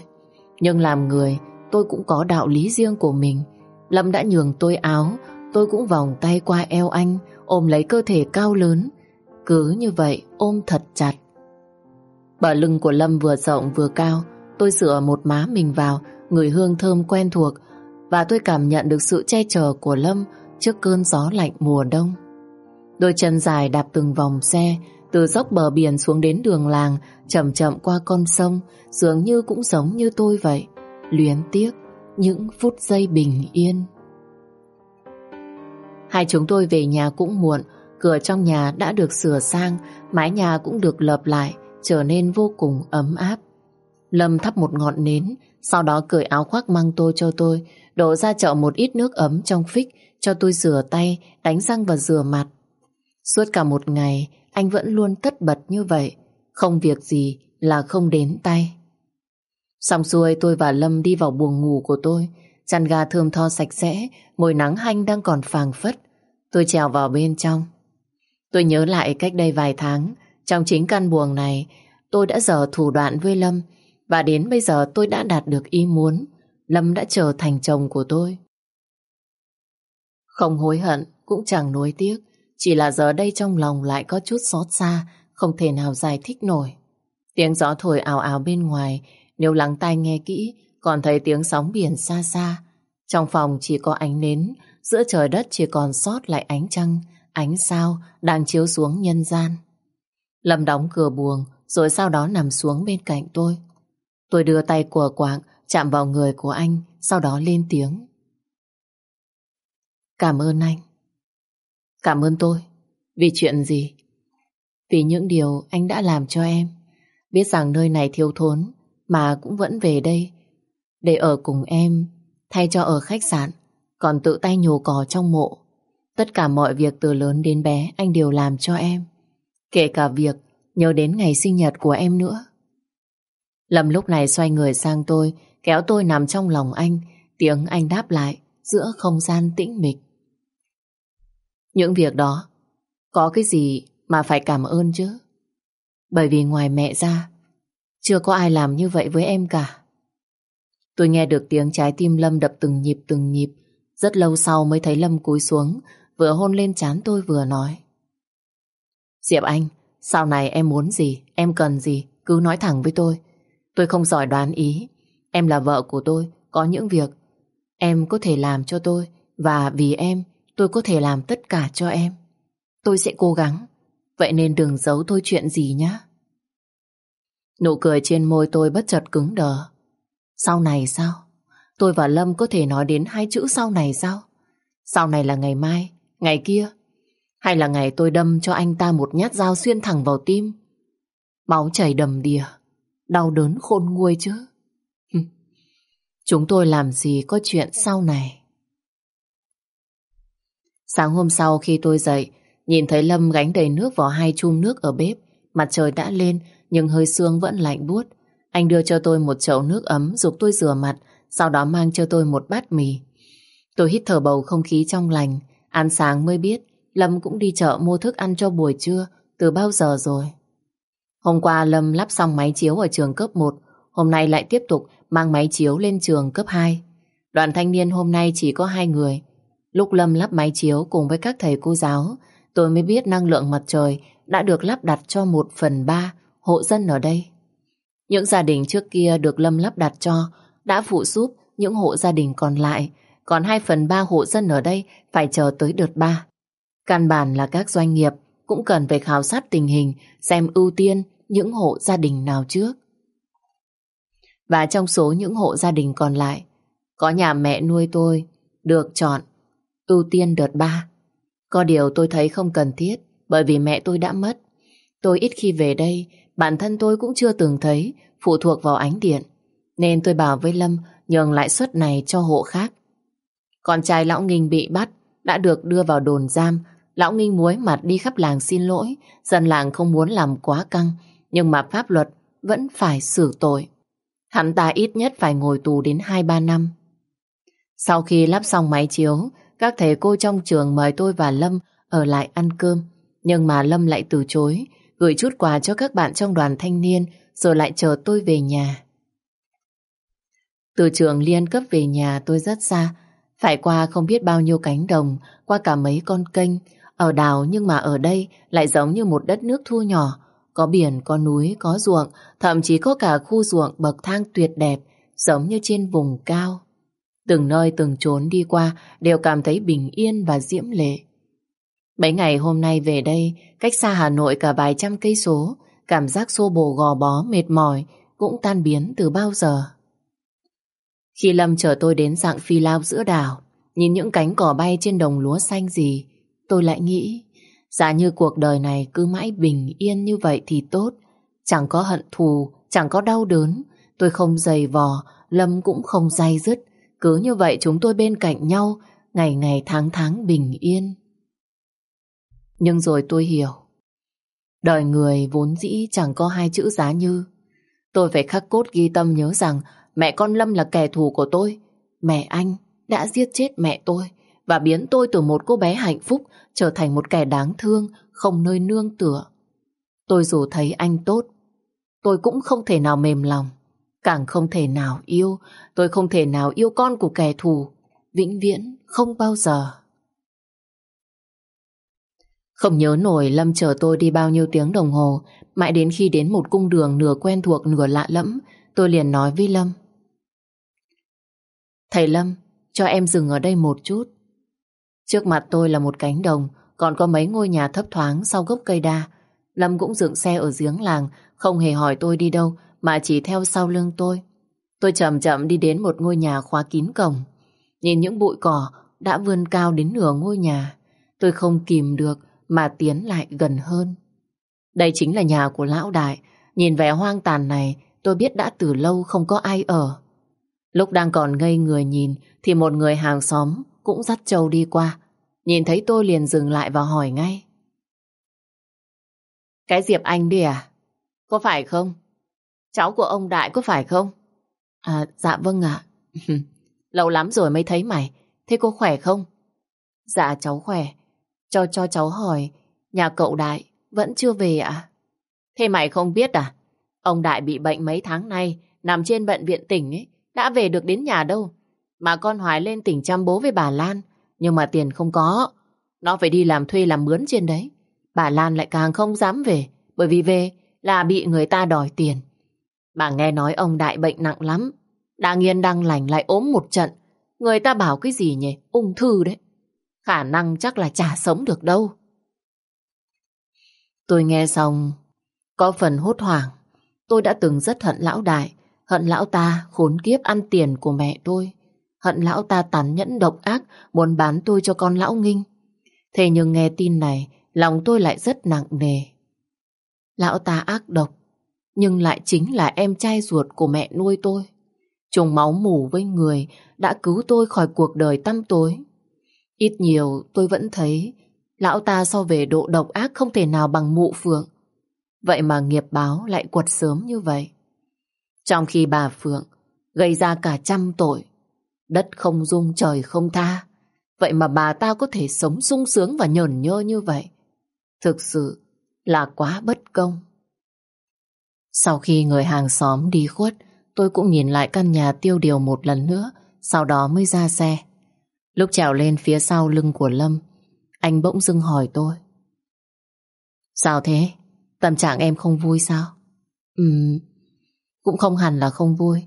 nhưng làm người tôi cũng có đạo lý riêng của mình. Lâm đã nhường tôi áo, tôi cũng vòng tay qua eo anh, ôm lấy cơ thể cao lớn. Cứ như vậy ôm thật chặt. Bờ lưng của Lâm vừa rộng vừa cao, tôi dựa một má mình vào, người hương thơm quen thuộc, và tôi cảm nhận được sự che chở của Lâm trước cơn gió lạnh mùa đông. Đôi chân dài đạp từng vòng xe, từ dốc bờ biển xuống đến đường làng, chậm chậm qua con sông, dường như cũng giống như tôi vậy. Luyến tiếc những phút giây bình yên. Hai chúng tôi về nhà cũng muộn, cửa trong nhà đã được sửa sang, mái nhà cũng được lợp lại, trở nên vô cùng ấm áp. Lâm thắp một ngọn nến, sau đó cởi áo khoác mang tô cho tôi, đổ ra chợ một ít nước ấm trong phích cho tôi rửa tay, đánh răng và rửa mặt. Suốt cả một ngày, anh vẫn luôn tất bật như vậy, không việc gì là không đến tay. Xong xuôi tôi và Lâm đi vào buồng ngủ của tôi, chăn ga thơm tho sạch sẽ, mùi nắng hanh đang còn phàng phất. Tôi trèo vào bên trong. Tôi nhớ lại cách đây vài tháng, trong chính căn buồng này, tôi đã dở thủ đoạn với Lâm, và đến bây giờ tôi đã đạt được ý muốn. Lâm đã trở thành chồng của tôi. Không hối hận, cũng chẳng nuối tiếc. Chỉ là giờ đây trong lòng lại có chút xót xa, không thể nào giải thích nổi. Tiếng gió thổi ảo ảo bên ngoài, nếu lắng tai nghe kỹ, còn thấy tiếng sóng biển xa xa. Trong phòng chỉ có ánh nến, giữa trời đất chỉ còn sót lại ánh trăng, ánh sao đang chiếu xuống nhân gian. Lâm đóng cửa buồng, rồi sau đó nằm xuống bên cạnh tôi. Tôi đưa tay của quạng chạm vào người của anh, sau đó lên tiếng. Cảm ơn anh. Cảm ơn tôi. Vì chuyện gì? Vì những điều anh đã làm cho em. Biết rằng nơi này thiếu thốn, mà cũng vẫn về đây. Để ở cùng em, thay cho ở khách sạn, còn tự tay nhổ cỏ trong mộ. Tất cả mọi việc từ lớn đến bé anh đều làm cho em. Kể cả việc nhớ đến ngày sinh nhật của em nữa. Lâm lúc này xoay người sang tôi, kéo tôi nằm trong lòng anh, tiếng anh đáp lại giữa không gian tĩnh mịch. Những việc đó, có cái gì mà phải cảm ơn chứ? Bởi vì ngoài mẹ ra, chưa có ai làm như vậy với em cả. Tôi nghe được tiếng trái tim Lâm đập từng nhịp từng nhịp, rất lâu sau mới thấy Lâm cúi xuống, vừa hôn lên chán tôi vừa nói. Diệp Anh, sau này em muốn gì, em cần gì, cứ nói thẳng với tôi. Tôi không giỏi đoán ý. Em là vợ của tôi, có những việc em có thể làm cho tôi và vì em tôi có thể làm tất cả cho em. Tôi sẽ cố gắng. Vậy nên đừng giấu tôi chuyện gì nhé. Nụ cười trên môi tôi bất chợt cứng đờ. Sau này sao? Tôi và Lâm có thể nói đến hai chữ sau này sao? Sau này là ngày mai, ngày kia? Hay là ngày tôi đâm cho anh ta một nhát dao xuyên thẳng vào tim? Máu chảy đầm đìa đau đớn khôn nguôi chứ. Chúng tôi làm gì có chuyện sau này. Sáng hôm sau khi tôi dậy, nhìn thấy Lâm gánh đầy nước vào hai chum nước ở bếp. Mặt trời đã lên, nhưng hơi sương vẫn lạnh buốt. Anh đưa cho tôi một chậu nước ấm, giúp tôi rửa mặt, sau đó mang cho tôi một bát mì. Tôi hít thở bầu không khí trong lành, ăn sáng mới biết Lâm cũng đi chợ mua thức ăn cho buổi trưa từ bao giờ rồi. Hôm qua Lâm lắp xong máy chiếu ở trường cấp 1, hôm nay lại tiếp tục mang máy chiếu lên trường cấp 2. Đoàn thanh niên hôm nay chỉ có hai người. Lúc Lâm lắp máy chiếu cùng với các thầy cô giáo, tôi mới biết năng lượng mặt trời đã được lắp đặt cho một phần ba hộ dân ở đây. Những gia đình trước kia được Lâm lắp đặt cho đã phụ giúp những hộ gia đình còn lại, còn 2 phần 3 hộ dân ở đây phải chờ tới đợt 3. Căn bản là các doanh nghiệp cũng cần phải khảo sát tình hình xem ưu tiên những hộ gia đình nào trước. Và trong số những hộ gia đình còn lại, có nhà mẹ nuôi tôi được chọn ưu tiên đợt 3. Có điều tôi thấy không cần thiết bởi vì mẹ tôi đã mất. Tôi ít khi về đây, bản thân tôi cũng chưa từng thấy phụ thuộc vào ánh điện. Nên tôi bảo với Lâm nhường lại suất này cho hộ khác. Con trai lão Nghinh bị bắt, đã được đưa vào đồn giam. Lão Nghinh muối mặt đi khắp làng xin lỗi, dân làng không muốn làm quá căng nhưng mà pháp luật vẫn phải xử tội. Hắn ta ít nhất phải ngồi tù đến 2-3 năm. Sau khi lắp xong máy chiếu, các thầy cô trong trường mời tôi và Lâm ở lại ăn cơm. Nhưng mà Lâm lại từ chối, gửi chút quà cho các bạn trong đoàn thanh niên rồi lại chờ tôi về nhà. Từ trường liên cấp về nhà tôi rất xa, Phải qua không biết bao nhiêu cánh đồng, qua cả mấy con kênh, ở đảo nhưng mà ở đây lại giống như một đất nước thu nhỏ. Có biển, có núi, có ruộng, thậm chí có cả khu ruộng bậc thang tuyệt đẹp, giống như trên vùng cao. Từng nơi từng chốn đi qua đều cảm thấy bình yên và diễm lệ. Mấy ngày hôm nay về đây, cách xa Hà Nội cả vài trăm cây số, cảm giác xô bồ gò bó mệt mỏi cũng tan biến từ bao giờ. Khi Lâm chờ tôi đến dạng phi lao giữa đảo, nhìn những cánh cỏ bay trên đồng lúa xanh gì, tôi lại nghĩ, giả như cuộc đời này cứ mãi bình yên như vậy thì tốt, chẳng có hận thù, chẳng có đau đớn, tôi không dày vò, Lâm cũng không day dứt, cứ như vậy chúng tôi bên cạnh nhau, ngày ngày tháng tháng bình yên. Nhưng rồi tôi hiểu, đời người vốn dĩ chẳng có hai chữ giá như. Tôi phải khắc cốt ghi tâm nhớ rằng mẹ con Lâm là kẻ thù của tôi. Mẹ anh đã giết chết mẹ tôi và biến tôi từ một cô bé hạnh phúc trở thành một kẻ đáng thương, không nơi nương tựa. Tôi dù thấy anh tốt, tôi cũng không thể nào mềm lòng. Càng không thể nào yêu, tôi không thể nào yêu con của kẻ thù. Vĩnh viễn, không bao giờ. Không nhớ nổi Lâm chờ tôi đi bao nhiêu tiếng đồng hồ, mãi đến khi đến một cung đường nửa quen thuộc nửa lạ lẫm, tôi liền nói với Lâm. Thầy Lâm, cho em dừng ở đây một chút. Trước mặt tôi là một cánh đồng, còn có mấy ngôi nhà thấp thoáng sau gốc cây đa. Lâm cũng dựng xe ở giếng làng, không hề hỏi tôi đi đâu, mà chỉ theo sau lưng tôi. Tôi chậm chậm đi đến một ngôi nhà khóa kín cổng. Nhìn những bụi cỏ đã vươn cao đến nửa ngôi nhà. Tôi không kìm được mà tiến lại gần hơn. Đây chính là nhà của lão đại. Nhìn vẻ hoang tàn này, tôi biết đã từ lâu không có ai ở. Lúc đang còn ngây người nhìn, thì một người hàng xóm cũng dắt trâu đi qua. Nhìn thấy tôi liền dừng lại và hỏi ngay. Cái Diệp Anh đi à? Có phải không? Cháu của ông Đại có phải không? À, dạ vâng ạ. Lâu lắm rồi mới thấy mày. Thế cô khỏe không? Dạ cháu khỏe. Cho cho cháu hỏi, nhà cậu Đại vẫn chưa về ạ? À? Thế mày không biết à? Ông Đại bị bệnh mấy tháng nay, nằm trên bệnh viện tỉnh ấy, đã về được đến nhà đâu. Mà con Hoài lên tỉnh chăm bố với bà Lan, nhưng mà tiền không có. Nó phải đi làm thuê làm mướn trên đấy. Bà Lan lại càng không dám về, bởi vì về là bị người ta đòi tiền. Bà nghe nói ông Đại bệnh nặng lắm, đang yên đang lành lại ốm một trận. Người ta bảo cái gì nhỉ? Ung thư đấy. Khả năng chắc là chả sống được đâu. Tôi nghe xong, có phần hốt hoảng. Tôi đã từng rất hận lão đại, hận lão ta khốn kiếp ăn tiền của mẹ tôi. Hận lão ta tàn nhẫn độc ác muốn bán tôi cho con lão nghinh. Thế nhưng nghe tin này, lòng tôi lại rất nặng nề. Lão ta ác độc, nhưng lại chính là em trai ruột của mẹ nuôi tôi. Trùng máu mủ với người đã cứu tôi khỏi cuộc đời tăm tối. Ít nhiều tôi vẫn thấy lão ta so về độ độc ác không thể nào bằng mụ phượng. Vậy mà nghiệp báo lại quật sớm như vậy. Trong khi bà Phượng gây ra cả trăm tội, đất không dung trời không tha. Vậy mà bà ta có thể sống sung sướng và nhờn nhơ như vậy. Thực sự là quá bất công. Sau khi người hàng xóm đi khuất, tôi cũng nhìn lại căn nhà tiêu điều một lần nữa, sau đó mới ra xe. Lúc trèo lên phía sau lưng của Lâm, anh bỗng dưng hỏi tôi. Sao thế? Tâm trạng em không vui sao? Ừm, cũng không hẳn là không vui.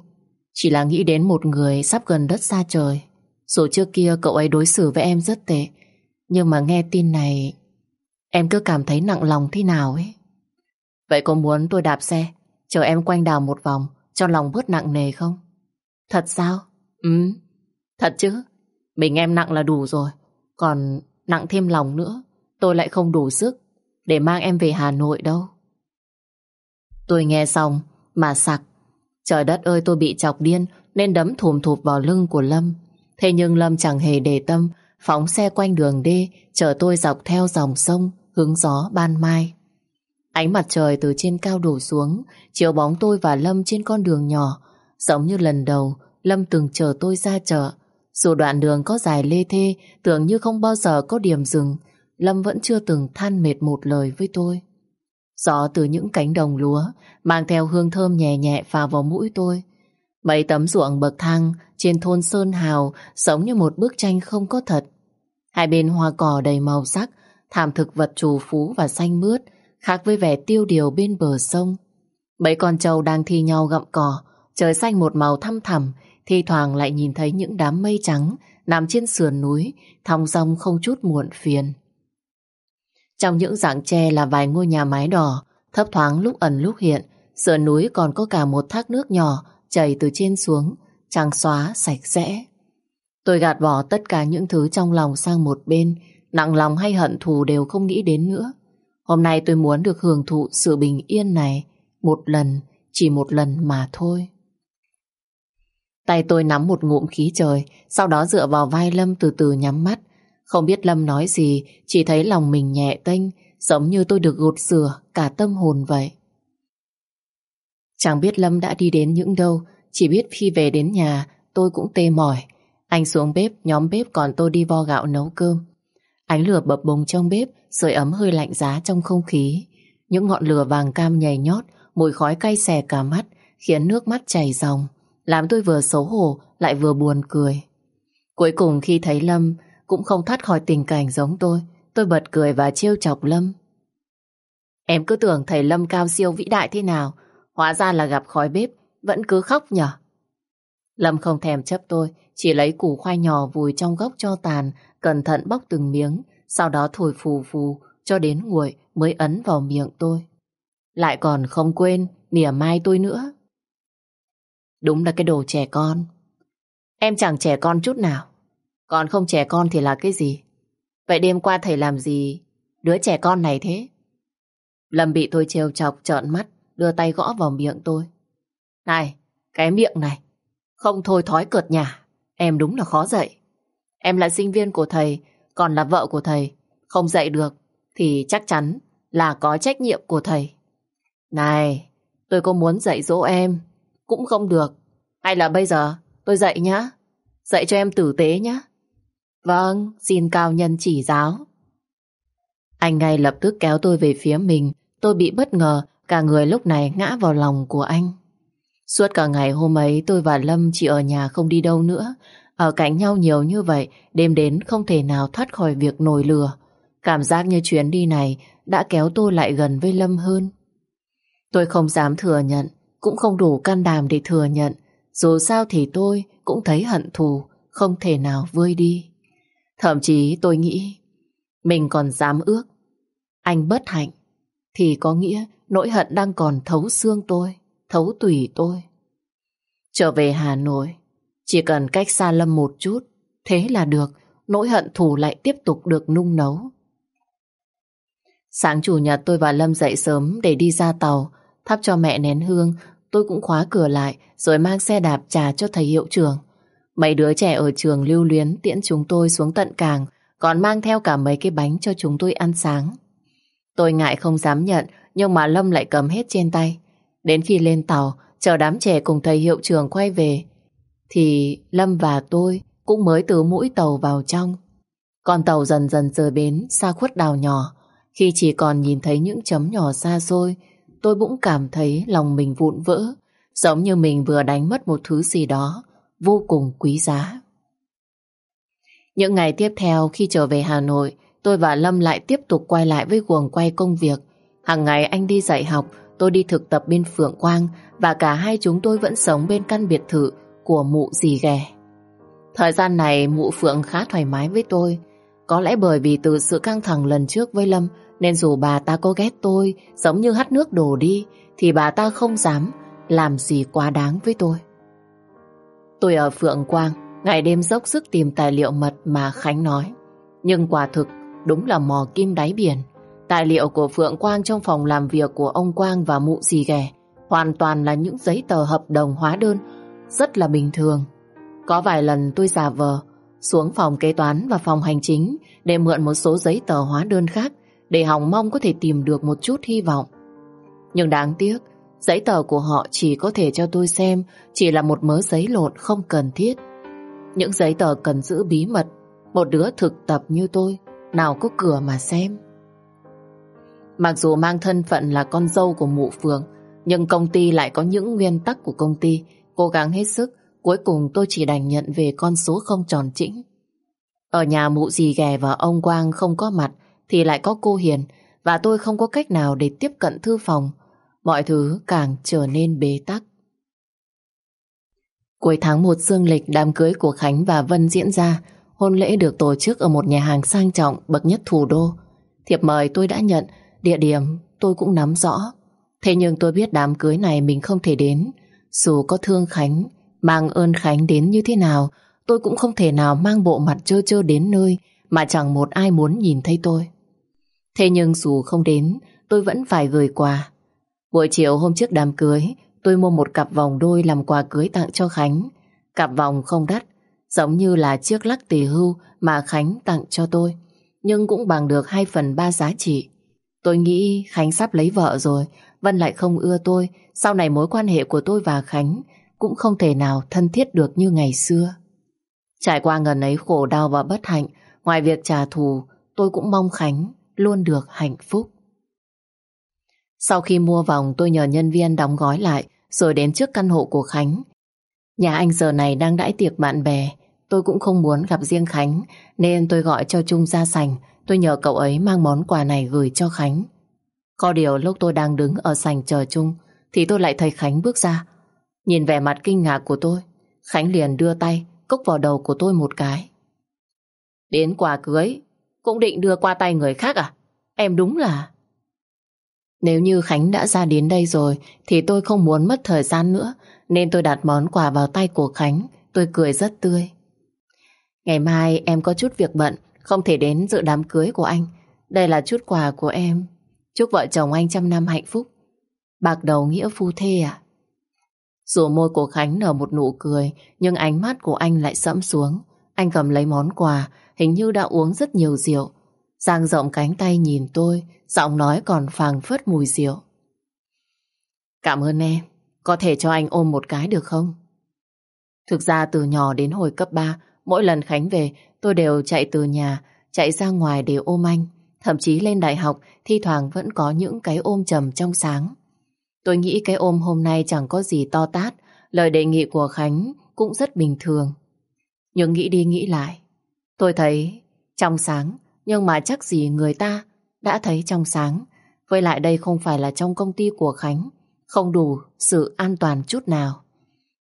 Chỉ là nghĩ đến một người sắp gần đất xa trời. Dù trước kia cậu ấy đối xử với em rất tệ. Nhưng mà nghe tin này, em cứ cảm thấy nặng lòng thế nào ấy. Vậy có muốn tôi đạp xe, chờ em quanh đảo một vòng, cho lòng bớt nặng nề không? Thật sao? Ừ, thật chứ. Mình em nặng là đủ rồi. Còn nặng thêm lòng nữa, tôi lại không đủ sức để mang em về Hà Nội đâu. Tôi nghe xong mà sặc. Trời đất ơi tôi bị chọc điên nên đấm thùm thụp vào lưng của Lâm. Thế nhưng Lâm chẳng hề để tâm, phóng xe quanh đường đê, chở tôi dọc theo dòng sông, hướng gió ban mai. Ánh mặt trời từ trên cao đổ xuống, chiếu bóng tôi và Lâm trên con đường nhỏ. Giống như lần đầu, Lâm từng chờ tôi ra chợ. Dù đoạn đường có dài lê thê, tưởng như không bao giờ có điểm dừng, Lâm vẫn chưa từng than mệt một lời với tôi. Gió từ những cánh đồng lúa mang theo hương thơm nhẹ nhẹ phà vào mũi tôi. Mấy tấm ruộng bậc thang trên thôn Sơn Hào giống như một bức tranh không có thật. Hai bên hoa cỏ đầy màu sắc, thảm thực vật trù phú và xanh mướt, khác với vẻ tiêu điều bên bờ sông. Mấy con trâu đang thi nhau gặm cỏ, trời xanh một màu thăm thẳm, thi thoảng lại nhìn thấy những đám mây trắng nằm trên sườn núi, thong dong không chút muộn phiền. Trong những dạng tre là vài ngôi nhà mái đỏ, thấp thoáng lúc ẩn lúc hiện, sườn núi còn có cả một thác nước nhỏ chảy từ trên xuống, trăng xóa, sạch sẽ. Tôi gạt bỏ tất cả những thứ trong lòng sang một bên, nặng lòng hay hận thù đều không nghĩ đến nữa. Hôm nay tôi muốn được hưởng thụ sự bình yên này, một lần, chỉ một lần mà thôi. Tay tôi nắm một ngụm khí trời, sau đó dựa vào vai Lâm từ từ nhắm mắt. Không biết Lâm nói gì, chỉ thấy lòng mình nhẹ tênh, giống như tôi được gột rửa cả tâm hồn vậy. Chẳng biết Lâm đã đi đến những đâu, chỉ biết khi về đến nhà tôi cũng tê mỏi. Anh xuống bếp, nhóm bếp còn tôi đi vo gạo nấu cơm. Ánh lửa bập bùng trong bếp, sưởi ấm hơi lạnh giá trong không khí. Những ngọn lửa vàng cam nhảy nhót, mùi khói cay xè cả mắt, khiến nước mắt chảy ròng, làm tôi vừa xấu hổ lại vừa buồn cười. Cuối cùng khi thấy Lâm cũng không thoát khỏi tình cảnh giống tôi, tôi bật cười và trêu chọc Lâm. Em cứ tưởng thầy Lâm cao siêu vĩ đại thế nào, hóa ra là gặp khói bếp, vẫn cứ khóc nhở. Lâm không thèm chấp tôi, chỉ lấy củ khoai nhỏ vùi trong gốc cho tàn, cẩn thận bóc từng miếng, sau đó thổi phù phù cho đến nguội mới ấn vào miệng tôi. Lại còn không quên mỉa mai tôi nữa. Đúng là cái đồ trẻ con. Em chẳng trẻ con chút nào. Còn không trẻ con thì là cái gì? Vậy đêm qua thầy làm gì đứa trẻ con này thế? Lâm bị tôi trêu chọc trợn mắt, đưa tay gõ vào miệng tôi. Này, cái miệng này, không thôi thói cợt nhà, em đúng là khó dạy. Em là sinh viên của thầy, còn là vợ của thầy, không dạy được thì chắc chắn là có trách nhiệm của thầy. Này, tôi có muốn dạy dỗ em, cũng không được. Hay là bây giờ tôi dạy nhá, dạy cho em tử tế nhá. Vâng, xin cao nhân chỉ giáo. Anh ngay lập tức kéo tôi về phía mình, tôi bị bất ngờ, cả người lúc này ngã vào lòng của anh. Suốt cả ngày hôm ấy tôi và Lâm chỉ ở nhà không đi đâu nữa. Ở cạnh nhau nhiều như vậy, đêm đến không thể nào thoát khỏi việc nổi lửa. Cảm giác như chuyến đi này đã kéo tôi lại gần với Lâm hơn. Tôi không dám thừa nhận, cũng không đủ can đảm để thừa nhận. Dù sao thì tôi cũng thấy hận thù, không thể nào vơi đi. Thậm chí tôi nghĩ, mình còn dám ước. Anh bất hạnh, thì có nghĩa nỗi hận đang còn thấu xương tôi, thấu tủy tôi. Trở về Hà Nội, chỉ cần cách xa Lâm một chút, thế là được, nỗi hận thù lại tiếp tục được nung nấu. Sáng chủ nhật tôi và Lâm dậy sớm để đi ra tàu, thắp cho mẹ nén hương, tôi cũng khóa cửa lại rồi mang xe đạp trà cho thầy hiệu trưởng. Mấy đứa trẻ ở trường lưu luyến tiễn chúng tôi xuống tận cảng, còn mang theo cả mấy cái bánh cho chúng tôi ăn sáng. Tôi ngại không dám nhận, nhưng mà Lâm lại cầm hết trên tay. Đến khi lên tàu, chờ đám trẻ cùng thầy hiệu trưởng quay về, thì Lâm và tôi cũng mới từ mũi tàu vào trong. Con tàu dần dần rời bến, xa khuất đào nhỏ. Khi chỉ còn nhìn thấy những chấm nhỏ xa xôi, tôi cũng cảm thấy lòng mình vụn vỡ, giống như mình vừa đánh mất một thứ gì đó vô cùng quý giá. Những ngày tiếp theo khi trở về Hà Nội, tôi và Lâm lại tiếp tục quay lại với guồng quay công việc. Hàng ngày anh đi dạy học, tôi đi thực tập bên Phượng Quang và cả hai chúng tôi vẫn sống bên căn biệt thự của mụ dì ghẻ. Thời gian này mụ Phượng khá thoải mái với tôi. Có lẽ bởi vì từ sự căng thẳng lần trước với Lâm nên dù bà ta có ghét tôi giống như hắt nước đổ đi, thì bà ta không dám làm gì quá đáng với tôi. Tôi ở Phượng Quang, ngày đêm dốc sức tìm tài liệu mật mà Khánh nói. Nhưng quả thực, đúng là mò kim đáy biển. Tài liệu của Phượng Quang trong phòng làm việc của ông Quang và mụ dì ghẻ hoàn toàn là những giấy tờ hợp đồng hóa đơn, rất là bình thường. Có vài lần tôi giả vờ xuống phòng kế toán và phòng hành chính để mượn một số giấy tờ hóa đơn khác để hòng mong có thể tìm được một chút hy vọng. Nhưng đáng tiếc, giấy tờ của họ chỉ có thể cho tôi xem chỉ là một mớ giấy lộn không cần thiết. Những giấy tờ cần giữ bí mật, một đứa thực tập như tôi, nào có cửa mà xem. Mặc dù mang thân phận là con dâu của mụ phường, nhưng công ty lại có những nguyên tắc của công ty Cố gắng hết sức, cuối cùng tôi chỉ đành nhận về con số không tròn chỉnh. Ở nhà mụ dì ghè và ông Quang không có mặt thì lại có cô Hiền và tôi không có cách nào để tiếp cận thư phòng. Mọi thứ càng trở nên bế tắc. Cuối tháng 1 dương lịch đám cưới của Khánh và Vân diễn ra hôn lễ được tổ chức ở một nhà hàng sang trọng bậc nhất thủ đô. Thiệp mời tôi đã nhận, địa điểm tôi cũng nắm rõ. Thế nhưng tôi biết đám cưới này mình không thể đến. Dù có thương Khánh, mang ơn Khánh đến như thế nào, tôi cũng không thể nào mang bộ mặt trơ trơ đến nơi mà chẳng một ai muốn nhìn thấy tôi. Thế nhưng dù không đến, tôi vẫn phải gửi quà. Buổi chiều hôm trước đám cưới, tôi mua một cặp vòng đôi làm quà cưới tặng cho Khánh. Cặp vòng không đắt, giống như là chiếc lắc tỷ hưu mà Khánh tặng cho tôi, nhưng cũng bằng được 2 phần 3 giá trị. Tôi nghĩ Khánh sắp lấy vợ rồi, Vân lại không ưa tôi, sau này mối quan hệ của tôi và Khánh cũng không thể nào thân thiết được như ngày xưa. Trải qua ngần ấy khổ đau và bất hạnh, ngoài việc trả thù, tôi cũng mong Khánh luôn được hạnh phúc. Sau khi mua vòng tôi nhờ nhân viên đóng gói lại rồi đến trước căn hộ của Khánh. Nhà anh giờ này đang đãi tiệc bạn bè, tôi cũng không muốn gặp riêng Khánh nên tôi gọi cho Trung ra sành, tôi nhờ cậu ấy mang món quà này gửi cho Khánh. Có điều lúc tôi đang đứng ở sành chờ Trung thì tôi lại thấy Khánh bước ra. Nhìn vẻ mặt kinh ngạc của tôi, Khánh liền đưa tay cốc vào đầu của tôi một cái. Đến quà cưới cũng định đưa qua tay người khác à? Em đúng là... Nếu như Khánh đã ra đến đây rồi, thì tôi không muốn mất thời gian nữa, nên tôi đặt món quà vào tay của Khánh. Tôi cười rất tươi. Ngày mai em có chút việc bận, không thể đến dự đám cưới của anh. Đây là chút quà của em. Chúc vợ chồng anh trăm năm hạnh phúc. Bạc đầu nghĩa phu thê à? Dù môi của Khánh nở một nụ cười, nhưng ánh mắt của anh lại sẫm xuống. Anh cầm lấy món quà hình như đã uống rất nhiều rượu. Giang rộng cánh tay nhìn tôi giọng nói còn phàng phất mùi rượu. Cảm ơn em. Có thể cho anh ôm một cái được không? Thực ra từ nhỏ đến hồi cấp 3 mỗi lần Khánh về tôi đều chạy từ nhà chạy ra ngoài để ôm anh. Thậm chí lên đại học thi thoảng vẫn có những cái ôm trầm trong sáng. Tôi nghĩ cái ôm hôm nay chẳng có gì to tát, lời đề nghị của Khánh cũng rất bình thường. Nhưng nghĩ đi nghĩ lại, tôi thấy trong sáng, nhưng mà chắc gì người ta đã thấy trong sáng. Với lại đây không phải là trong công ty của Khánh, không đủ sự an toàn chút nào.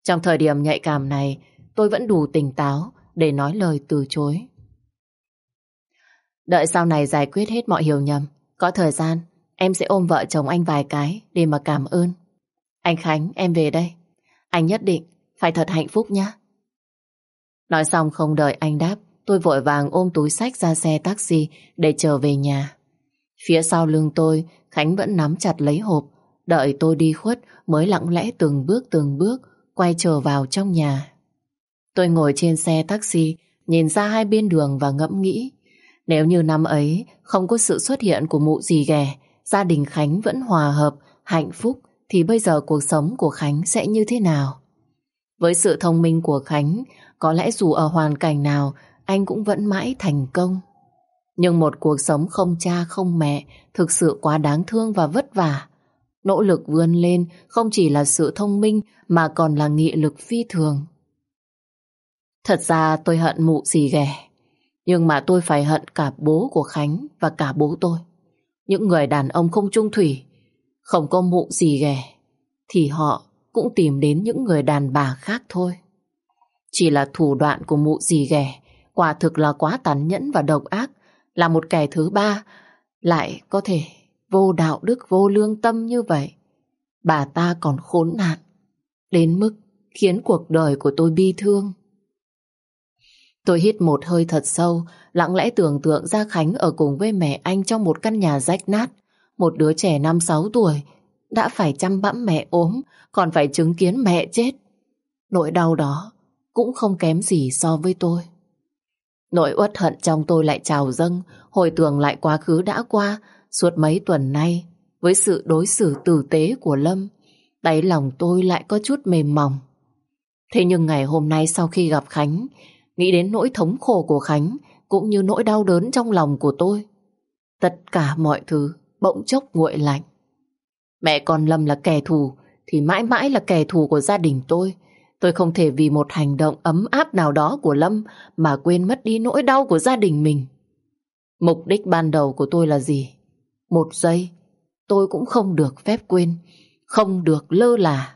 Trong thời điểm nhạy cảm này, tôi vẫn đủ tỉnh táo để nói lời từ chối. Đợi sau này giải quyết hết mọi hiểu nhầm, có thời gian Em sẽ ôm vợ chồng anh vài cái để mà cảm ơn. Anh Khánh, em về đây. Anh nhất định phải thật hạnh phúc nhé. Nói xong không đợi anh đáp, tôi vội vàng ôm túi sách ra xe taxi để trở về nhà. Phía sau lưng tôi, Khánh vẫn nắm chặt lấy hộp, đợi tôi đi khuất mới lặng lẽ từng bước từng bước quay trở vào trong nhà. Tôi ngồi trên xe taxi, nhìn ra hai bên đường và ngẫm nghĩ. Nếu như năm ấy không có sự xuất hiện của mụ gì ghẻ, gia đình Khánh vẫn hòa hợp, hạnh phúc, thì bây giờ cuộc sống của Khánh sẽ như thế nào? Với sự thông minh của Khánh, có lẽ dù ở hoàn cảnh nào, anh cũng vẫn mãi thành công. Nhưng một cuộc sống không cha không mẹ thực sự quá đáng thương và vất vả. Nỗ lực vươn lên không chỉ là sự thông minh mà còn là nghị lực phi thường. Thật ra tôi hận mụ gì ghẻ, nhưng mà tôi phải hận cả bố của Khánh và cả bố tôi. Những người đàn ông không trung thủy, không có mụ gì ghẻ, thì họ cũng tìm đến những người đàn bà khác thôi. Chỉ là thủ đoạn của mụ gì ghẻ, quả thực là quá tàn nhẫn và độc ác, là một kẻ thứ ba, lại có thể vô đạo đức vô lương tâm như vậy. Bà ta còn khốn nạn, đến mức khiến cuộc đời của tôi bi thương. Tôi hít một hơi thật sâu, lặng lẽ tưởng tượng ra Khánh ở cùng với mẹ anh trong một căn nhà rách nát. Một đứa trẻ 5-6 tuổi đã phải chăm bẵm mẹ ốm, còn phải chứng kiến mẹ chết. Nỗi đau đó cũng không kém gì so với tôi. Nỗi uất hận trong tôi lại trào dâng, hồi tưởng lại quá khứ đã qua suốt mấy tuần nay với sự đối xử tử tế của Lâm. Đáy lòng tôi lại có chút mềm mỏng. Thế nhưng ngày hôm nay sau khi gặp Khánh, Nghĩ đến nỗi thống khổ của Khánh cũng như nỗi đau đớn trong lòng của tôi. Tất cả mọi thứ bỗng chốc nguội lạnh. Mẹ con Lâm là kẻ thù thì mãi mãi là kẻ thù của gia đình tôi. Tôi không thể vì một hành động ấm áp nào đó của Lâm mà quên mất đi nỗi đau của gia đình mình. Mục đích ban đầu của tôi là gì? Một giây, tôi cũng không được phép quên, không được lơ là.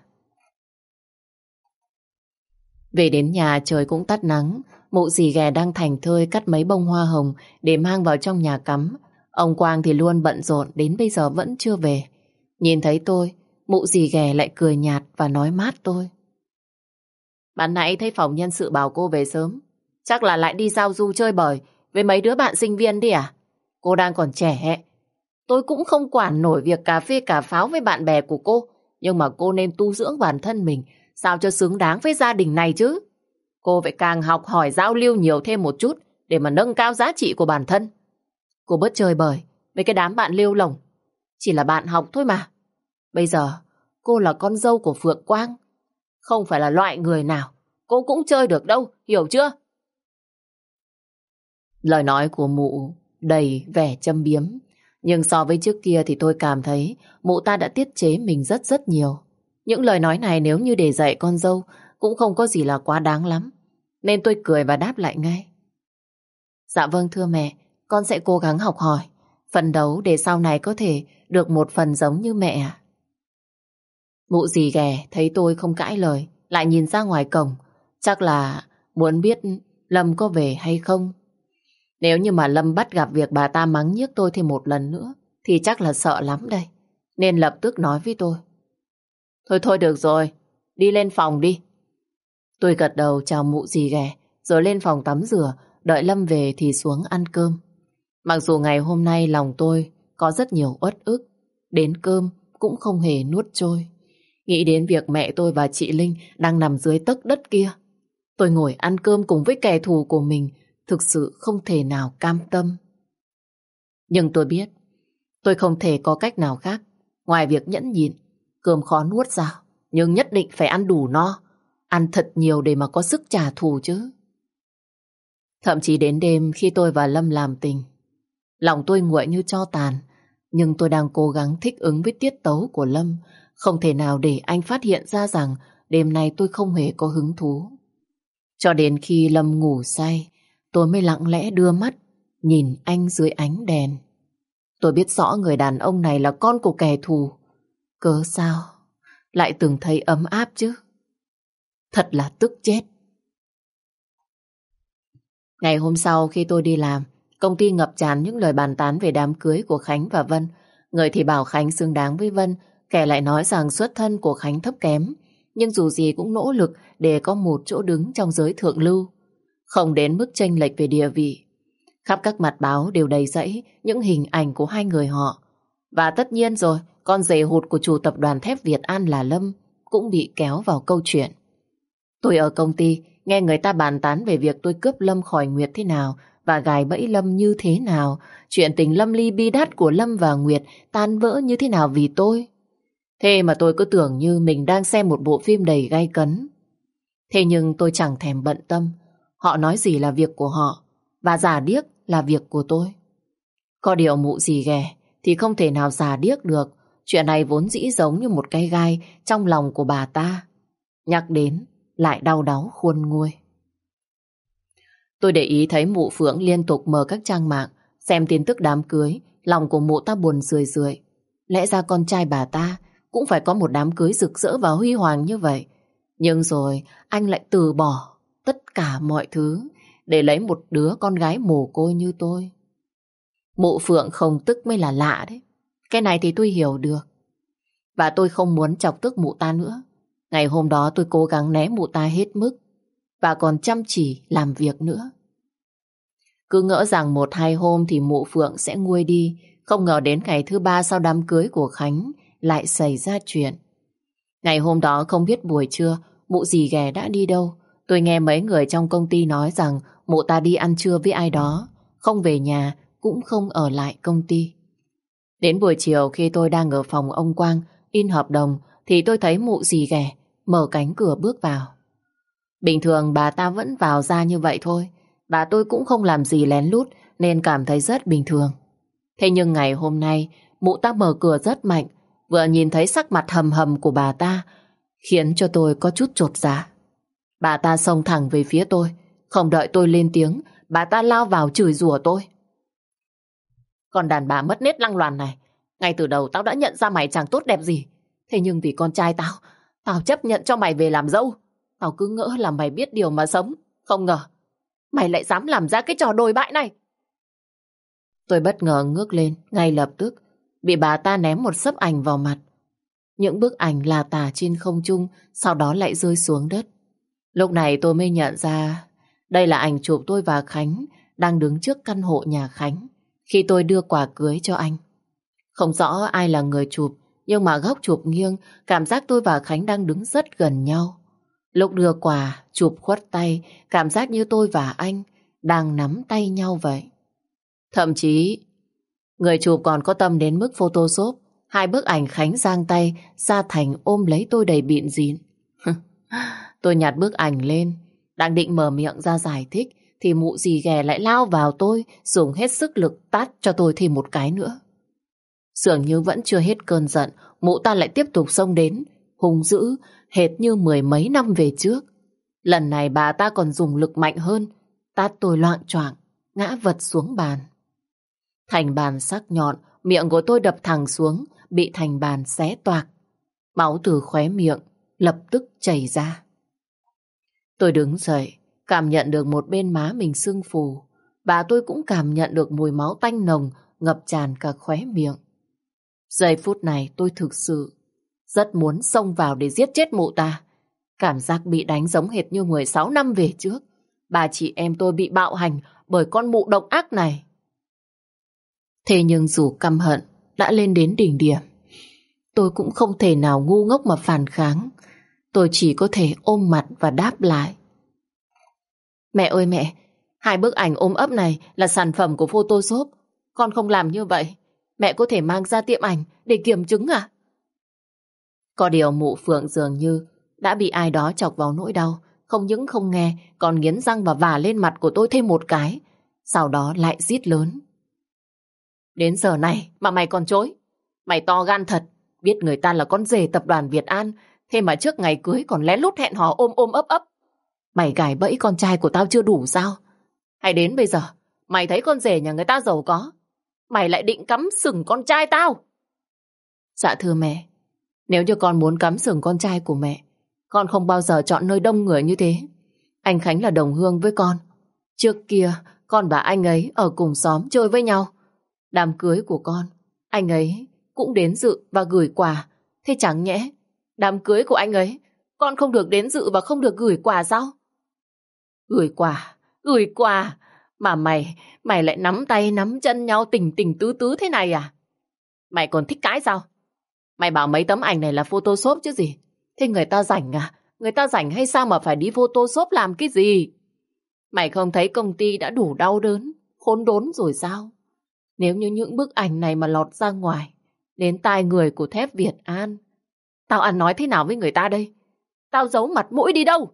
Về đến nhà trời cũng tắt nắng, mụ dì ghè đang thành thơi cắt mấy bông hoa hồng để mang vào trong nhà cắm. Ông Quang thì luôn bận rộn đến bây giờ vẫn chưa về. Nhìn thấy tôi, mụ dì ghè lại cười nhạt và nói mát tôi. Bạn nãy thấy phòng nhân sự bảo cô về sớm. Chắc là lại đi giao du chơi bời với mấy đứa bạn sinh viên đi à? Cô đang còn trẻ. Tôi cũng không quản nổi việc cà phê cà pháo với bạn bè của cô. Nhưng mà cô nên tu dưỡng bản thân mình, sao cho xứng đáng với gia đình này chứ. Cô phải càng học hỏi giao lưu nhiều thêm một chút để mà nâng cao giá trị của bản thân. Cô bớt chơi bời với cái đám bạn liêu lồng. Chỉ là bạn học thôi mà. Bây giờ, cô là con dâu của Phượng Quang. Không phải là loại người nào cô cũng chơi được đâu, hiểu chưa? Lời nói của mụ đầy vẻ châm biếm. Nhưng so với trước kia thì tôi cảm thấy mụ ta đã tiết chế mình rất rất nhiều. Những lời nói này nếu như để dạy con dâu cũng không có gì là quá đáng lắm. Nên tôi cười và đáp lại ngay. Dạ vâng thưa mẹ, con sẽ cố gắng học hỏi, phần đấu để sau này có thể được một phần giống như mẹ ạ. Mụ gì ghẻ thấy tôi không cãi lời, lại nhìn ra ngoài cổng, chắc là muốn biết Lâm có về hay không. Nếu như mà Lâm bắt gặp việc bà ta mắng nhiếc tôi thêm một lần nữa, thì chắc là sợ lắm đây. Nên lập tức nói với tôi. Thôi thôi được rồi, đi lên phòng đi. Tôi gật đầu chào mụ gì ghẻ, rồi lên phòng tắm rửa, đợi Lâm về thì xuống ăn cơm. Mặc dù ngày hôm nay lòng tôi có rất nhiều uất ức, đến cơm cũng không hề nuốt trôi. Nghĩ đến việc mẹ tôi và chị Linh đang nằm dưới tấc đất kia. Tôi ngồi ăn cơm cùng với kẻ thù của mình, thực sự không thể nào cam tâm. Nhưng tôi biết, tôi không thể có cách nào khác, ngoài việc nhẫn nhịn, cơm khó nuốt ra, nhưng nhất định phải ăn đủ no, ăn thật nhiều để mà có sức trả thù chứ. Thậm chí đến đêm khi tôi và Lâm làm tình, lòng tôi nguội như cho tàn, nhưng tôi đang cố gắng thích ứng với tiết tấu của Lâm, không thể nào để anh phát hiện ra rằng đêm nay tôi không hề có hứng thú. Cho đến khi Lâm ngủ say, tôi mới lặng lẽ đưa mắt, nhìn anh dưới ánh đèn. Tôi biết rõ người đàn ông này là con của kẻ thù. Cớ sao? Lại từng thấy ấm áp chứ? Thật là tức chết. Ngày hôm sau khi tôi đi làm, công ty ngập tràn những lời bàn tán về đám cưới của Khánh và Vân. Người thì bảo Khánh xứng đáng với Vân, kẻ lại nói rằng xuất thân của Khánh thấp kém. Nhưng dù gì cũng nỗ lực để có một chỗ đứng trong giới thượng lưu. Không đến mức tranh lệch về địa vị. Khắp các mặt báo đều đầy dẫy những hình ảnh của hai người họ. Và tất nhiên rồi, con rể hụt của chủ tập đoàn thép Việt An là Lâm cũng bị kéo vào câu chuyện. Tôi ở công ty nghe người ta bàn tán về việc tôi cướp Lâm khỏi Nguyệt thế nào và gài bẫy Lâm như thế nào, chuyện tình Lâm ly bi đát của Lâm và Nguyệt tan vỡ như thế nào vì tôi. Thế mà tôi cứ tưởng như mình đang xem một bộ phim đầy gay cấn. Thế nhưng tôi chẳng thèm bận tâm, họ nói gì là việc của họ và giả điếc là việc của tôi. Có điều mụ gì ghẻ thì không thể nào giả điếc được Chuyện này vốn dĩ giống như một cái gai trong lòng của bà ta. Nhắc đến, lại đau đáu khuôn nguôi. Tôi để ý thấy mụ Phượng liên tục mở các trang mạng, xem tin tức đám cưới, lòng của mụ ta buồn rười rượi. Lẽ ra con trai bà ta cũng phải có một đám cưới rực rỡ và huy hoàng như vậy. Nhưng rồi anh lại từ bỏ tất cả mọi thứ để lấy một đứa con gái mồ côi như tôi. Mụ Phượng không tức mới là lạ đấy. Cái này thì tôi hiểu được. Và tôi không muốn chọc tức mụ ta nữa. Ngày hôm đó tôi cố gắng né mụ ta hết mức và còn chăm chỉ làm việc nữa. Cứ ngỡ rằng một hai hôm thì mụ Phượng sẽ nguôi đi, không ngờ đến ngày thứ ba sau đám cưới của Khánh lại xảy ra chuyện. Ngày hôm đó không biết buổi trưa mụ dì ghẻ đã đi đâu. Tôi nghe mấy người trong công ty nói rằng mụ ta đi ăn trưa với ai đó, không về nhà cũng không ở lại công ty. Đến buổi chiều khi tôi đang ở phòng ông Quang in hợp đồng thì tôi thấy mụ gì ghẻ mở cánh cửa bước vào. Bình thường bà ta vẫn vào ra như vậy thôi. Bà tôi cũng không làm gì lén lút nên cảm thấy rất bình thường. Thế nhưng ngày hôm nay mụ ta mở cửa rất mạnh vừa nhìn thấy sắc mặt hầm hầm của bà ta khiến cho tôi có chút trột dạ. Bà ta xông thẳng về phía tôi. Không đợi tôi lên tiếng, bà ta lao vào chửi rủa tôi. Còn đàn bà mất nết lăng loàn này, ngay từ đầu tao đã nhận ra mày chẳng tốt đẹp gì. Thế nhưng vì con trai tao, tao chấp nhận cho mày về làm dâu. Tao cứ ngỡ là mày biết điều mà sống. Không ngờ, mày lại dám làm ra cái trò đồi bại này. Tôi bất ngờ ngước lên, ngay lập tức, bị bà ta ném một sấp ảnh vào mặt. Những bức ảnh là tả trên không trung, sau đó lại rơi xuống đất. Lúc này tôi mới nhận ra, đây là ảnh chụp tôi và Khánh đang đứng trước căn hộ nhà Khánh khi tôi đưa quà cưới cho anh. Không rõ ai là người chụp, nhưng mà góc chụp nghiêng, cảm giác tôi và Khánh đang đứng rất gần nhau. Lúc đưa quà, chụp khuất tay, cảm giác như tôi và anh đang nắm tay nhau vậy. Thậm chí, người chụp còn có tâm đến mức photoshop, hai bức ảnh Khánh giang tay, ra thành ôm lấy tôi đầy bịn dín. tôi nhặt bức ảnh lên, đang định mở miệng ra giải thích, thì mụ gì ghè lại lao vào tôi, dùng hết sức lực tát cho tôi thêm một cái nữa. Dường như vẫn chưa hết cơn giận, mụ ta lại tiếp tục xông đến, hung dữ, hệt như mười mấy năm về trước. Lần này bà ta còn dùng lực mạnh hơn, tát tôi loạn choạng ngã vật xuống bàn. Thành bàn sắc nhọn, miệng của tôi đập thẳng xuống, bị thành bàn xé toạc. Máu từ khóe miệng, lập tức chảy ra. Tôi đứng dậy, cảm nhận được một bên má mình sưng phù. Bà tôi cũng cảm nhận được mùi máu tanh nồng ngập tràn cả khóe miệng. Giây phút này tôi thực sự rất muốn xông vào để giết chết mụ ta. Cảm giác bị đánh giống hệt như 16 năm về trước. Bà chị em tôi bị bạo hành bởi con mụ độc ác này. Thế nhưng dù căm hận đã lên đến đỉnh điểm, tôi cũng không thể nào ngu ngốc mà phản kháng. Tôi chỉ có thể ôm mặt và đáp lại. Mẹ ơi mẹ, hai bức ảnh ôm ấp này là sản phẩm của Photoshop. Con không làm như vậy. Mẹ có thể mang ra tiệm ảnh để kiểm chứng à? Có điều mụ Phượng dường như đã bị ai đó chọc vào nỗi đau. Không những không nghe, còn nghiến răng và vả lên mặt của tôi thêm một cái. Sau đó lại rít lớn. Đến giờ này mà mày còn chối. Mày to gan thật, biết người ta là con rể tập đoàn Việt An, thế mà trước ngày cưới còn lén lút hẹn hò ôm ôm ấp ấp. Mày gài bẫy con trai của tao chưa đủ sao? Hay đến bây giờ, mày thấy con rể nhà người ta giàu có, mày lại định cắm sừng con trai tao? Dạ thưa mẹ, nếu như con muốn cắm sừng con trai của mẹ, con không bao giờ chọn nơi đông người như thế. Anh Khánh là đồng hương với con. Trước kia, con và anh ấy ở cùng xóm chơi với nhau. Đám cưới của con, anh ấy cũng đến dự và gửi quà. Thế chẳng nhẽ, đám cưới của anh ấy, con không được đến dự và không được gửi quà sao? Gửi quà, gửi quà. Mà mày, mày lại nắm tay nắm chân nhau tình tình tứ tứ thế này à? Mày còn thích cái sao? Mày bảo mấy tấm ảnh này là photoshop chứ gì? Thế người ta rảnh à? Người ta rảnh hay sao mà phải đi photoshop làm cái gì? Mày không thấy công ty đã đủ đau đớn, khốn đốn rồi sao? Nếu như những bức ảnh này mà lọt ra ngoài, đến tai người của thép Việt An, tao ăn nói thế nào với người ta đây? Tao giấu mặt mũi đi đâu?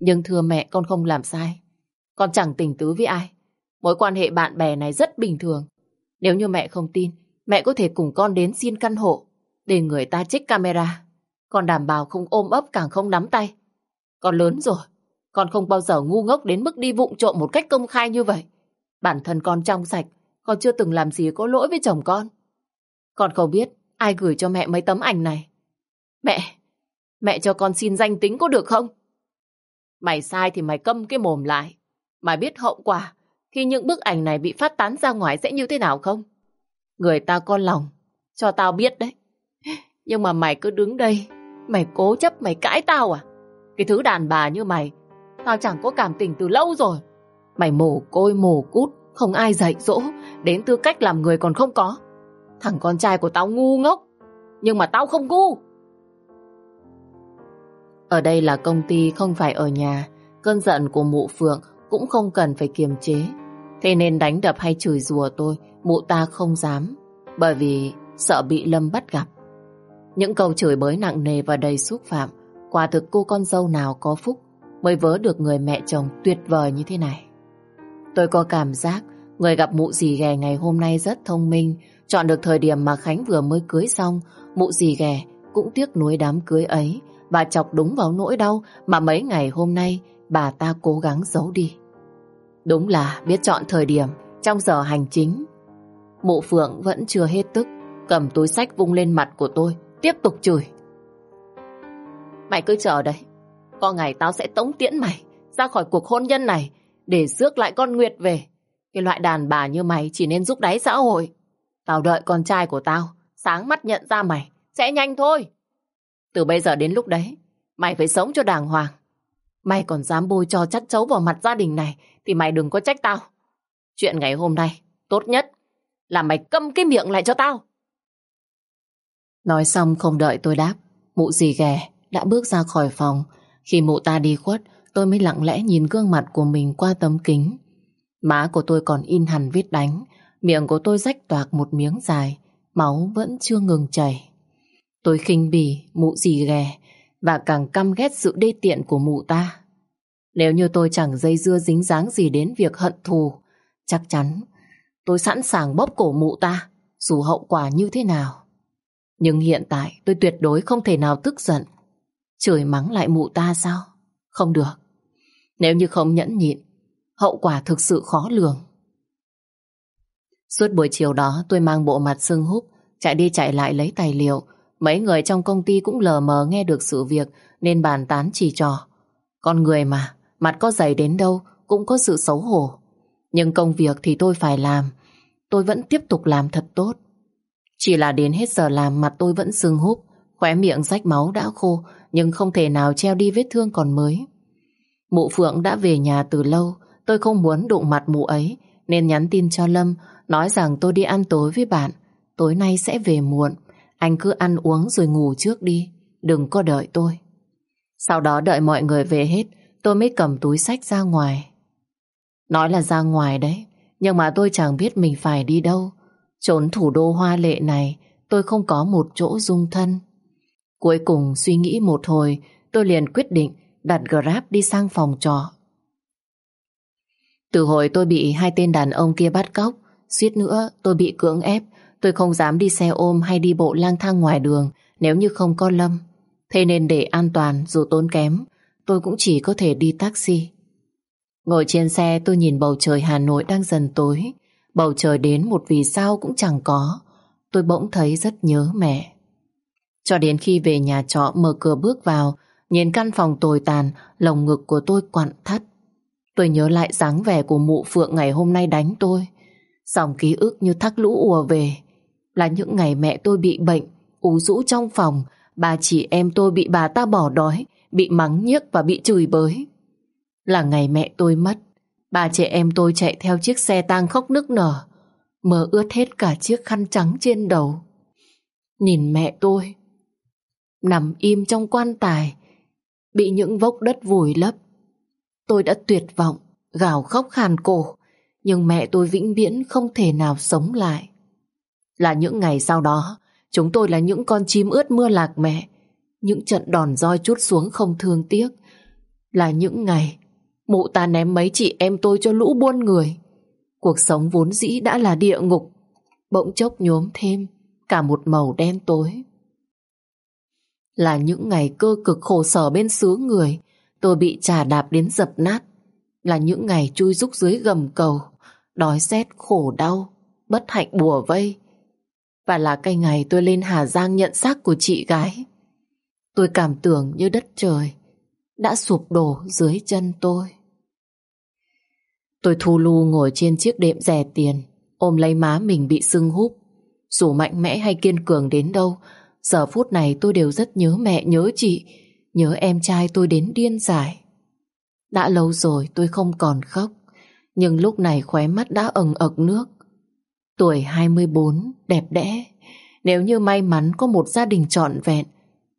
Nhưng thưa mẹ con không làm sai. Con chẳng tình tứ với ai. Mối quan hệ bạn bè này rất bình thường. Nếu như mẹ không tin, mẹ có thể cùng con đến xin căn hộ để người ta trích camera. Con đảm bảo không ôm ấp càng không nắm tay. Con lớn rồi, con không bao giờ ngu ngốc đến mức đi vụng trộm một cách công khai như vậy. Bản thân con trong sạch, con chưa từng làm gì có lỗi với chồng con. Con không biết ai gửi cho mẹ mấy tấm ảnh này. Mẹ, mẹ cho con xin danh tính có được không? Mày sai thì mày câm cái mồm lại. Mày biết hậu quả khi những bức ảnh này bị phát tán ra ngoài sẽ như thế nào không? Người ta con lòng, cho tao biết đấy. Nhưng mà mày cứ đứng đây, mày cố chấp mày cãi tao à? Cái thứ đàn bà như mày, tao chẳng có cảm tình từ lâu rồi. Mày mồ côi mồ cút, không ai dạy dỗ, đến tư cách làm người còn không có. Thằng con trai của tao ngu ngốc, nhưng mà tao không ngu. Ở đây là công ty không phải ở nhà, cơn giận của mụ Phượng cũng không cần phải kiềm chế. Thế nên đánh đập hay chửi rủa tôi, mụ ta không dám, bởi vì sợ bị Lâm bắt gặp. Những câu chửi bới nặng nề và đầy xúc phạm, quả thực cô con dâu nào có phúc mới vớ được người mẹ chồng tuyệt vời như thế này. Tôi có cảm giác người gặp mụ dì ghẻ ngày hôm nay rất thông minh, chọn được thời điểm mà Khánh vừa mới cưới xong, mụ dì ghẻ cũng tiếc nuối đám cưới ấy và chọc đúng vào nỗi đau mà mấy ngày hôm nay bà ta cố gắng giấu đi. Đúng là biết chọn thời điểm trong giờ hành chính. Mụ Phượng vẫn chưa hết tức, cầm túi sách vung lên mặt của tôi, tiếp tục chửi. Mày cứ chờ đấy, có ngày tao sẽ tống tiễn mày ra khỏi cuộc hôn nhân này để rước lại con Nguyệt về. Cái loại đàn bà như mày chỉ nên giúp đáy xã hội. Tao đợi con trai của tao sáng mắt nhận ra mày sẽ nhanh thôi. Từ bây giờ đến lúc đấy, mày phải sống cho đàng hoàng. Mày còn dám bôi cho chắt chấu vào mặt gia đình này thì mày đừng có trách tao. Chuyện ngày hôm nay, tốt nhất là mày câm cái miệng lại cho tao. Nói xong không đợi tôi đáp, mụ gì ghẻ đã bước ra khỏi phòng. Khi mụ ta đi khuất, tôi mới lặng lẽ nhìn gương mặt của mình qua tấm kính. Má của tôi còn in hẳn vết đánh, miệng của tôi rách toạc một miếng dài, máu vẫn chưa ngừng chảy. Tôi khinh bỉ mụ gì ghè và càng căm ghét sự đê tiện của mụ ta. Nếu như tôi chẳng dây dưa dính dáng gì đến việc hận thù, chắc chắn tôi sẵn sàng bóp cổ mụ ta, dù hậu quả như thế nào. Nhưng hiện tại tôi tuyệt đối không thể nào tức giận. Chửi mắng lại mụ ta sao? Không được. Nếu như không nhẫn nhịn, hậu quả thực sự khó lường. Suốt buổi chiều đó tôi mang bộ mặt sưng húp, chạy đi chạy lại lấy tài liệu. Mấy người trong công ty cũng lờ mờ nghe được sự việc nên bàn tán chỉ trò. Con người mà, mặt có dày đến đâu cũng có sự xấu hổ. Nhưng công việc thì tôi phải làm, tôi vẫn tiếp tục làm thật tốt. Chỉ là đến hết giờ làm mặt tôi vẫn sưng húp, khóe miệng rách máu đã khô nhưng không thể nào treo đi vết thương còn mới. Mụ Phượng đã về nhà từ lâu, tôi không muốn đụng mặt mụ ấy nên nhắn tin cho Lâm nói rằng tôi đi ăn tối với bạn. Tối nay sẽ về muộn, anh cứ ăn uống rồi ngủ trước đi, đừng có đợi tôi. Sau đó đợi mọi người về hết, tôi mới cầm túi sách ra ngoài. Nói là ra ngoài đấy, nhưng mà tôi chẳng biết mình phải đi đâu. Trốn thủ đô hoa lệ này, tôi không có một chỗ dung thân. Cuối cùng suy nghĩ một hồi, tôi liền quyết định đặt Grab đi sang phòng trọ. Từ hồi tôi bị hai tên đàn ông kia bắt cóc, suýt nữa tôi bị cưỡng ép, tôi không dám đi xe ôm hay đi bộ lang thang ngoài đường nếu như không có Lâm. Thế nên để an toàn dù tốn kém, tôi cũng chỉ có thể đi taxi. Ngồi trên xe tôi nhìn bầu trời Hà Nội đang dần tối, bầu trời đến một vì sao cũng chẳng có. Tôi bỗng thấy rất nhớ mẹ. Cho đến khi về nhà trọ mở cửa bước vào, nhìn căn phòng tồi tàn, lồng ngực của tôi quặn thắt. Tôi nhớ lại dáng vẻ của mụ Phượng ngày hôm nay đánh tôi. Dòng ký ức như thác lũ ùa về. Là những ngày mẹ tôi bị bệnh, ú rũ trong phòng, bà chị em tôi bị bà ta bỏ đói, bị mắng nhiếc và bị chửi bới. Là ngày mẹ tôi mất, bà trẻ em tôi chạy theo chiếc xe tang khóc nức nở, mờ ướt hết cả chiếc khăn trắng trên đầu. Nhìn mẹ tôi, nằm im trong quan tài, bị những vốc đất vùi lấp. Tôi đã tuyệt vọng, gào khóc khàn cổ, nhưng mẹ tôi vĩnh viễn không thể nào sống lại. Là những ngày sau đó, chúng tôi là những con chim ướt mưa lạc mẹ, những trận đòn roi chút xuống không thương tiếc. Là những ngày mụ ta ném mấy chị em tôi cho lũ buôn người. Cuộc sống vốn dĩ đã là địa ngục, bỗng chốc nhốm thêm cả một màu đen tối. Là những ngày cơ cực khổ sở bên xứ người, tôi bị trà đạp đến dập nát. Là những ngày chui rúc dưới gầm cầu, đói rét khổ đau, bất hạnh bùa vây. Và là cái ngày tôi lên Hà Giang nhận xác của chị gái. Tôi cảm tưởng như đất trời đã sụp đổ dưới chân tôi. Tôi thu lu ngồi trên chiếc đệm rẻ tiền, ôm lấy má mình bị sưng húp. Dù mạnh mẽ hay kiên cường đến đâu, giờ phút này tôi đều rất nhớ mẹ, nhớ chị, nhớ em trai tôi đến điên dại Đã lâu rồi tôi không còn khóc, nhưng lúc này khóe mắt đã ẩn ực nước. Tuổi 24, đẹp đẽ. Nếu như may mắn có một gia đình trọn vẹn,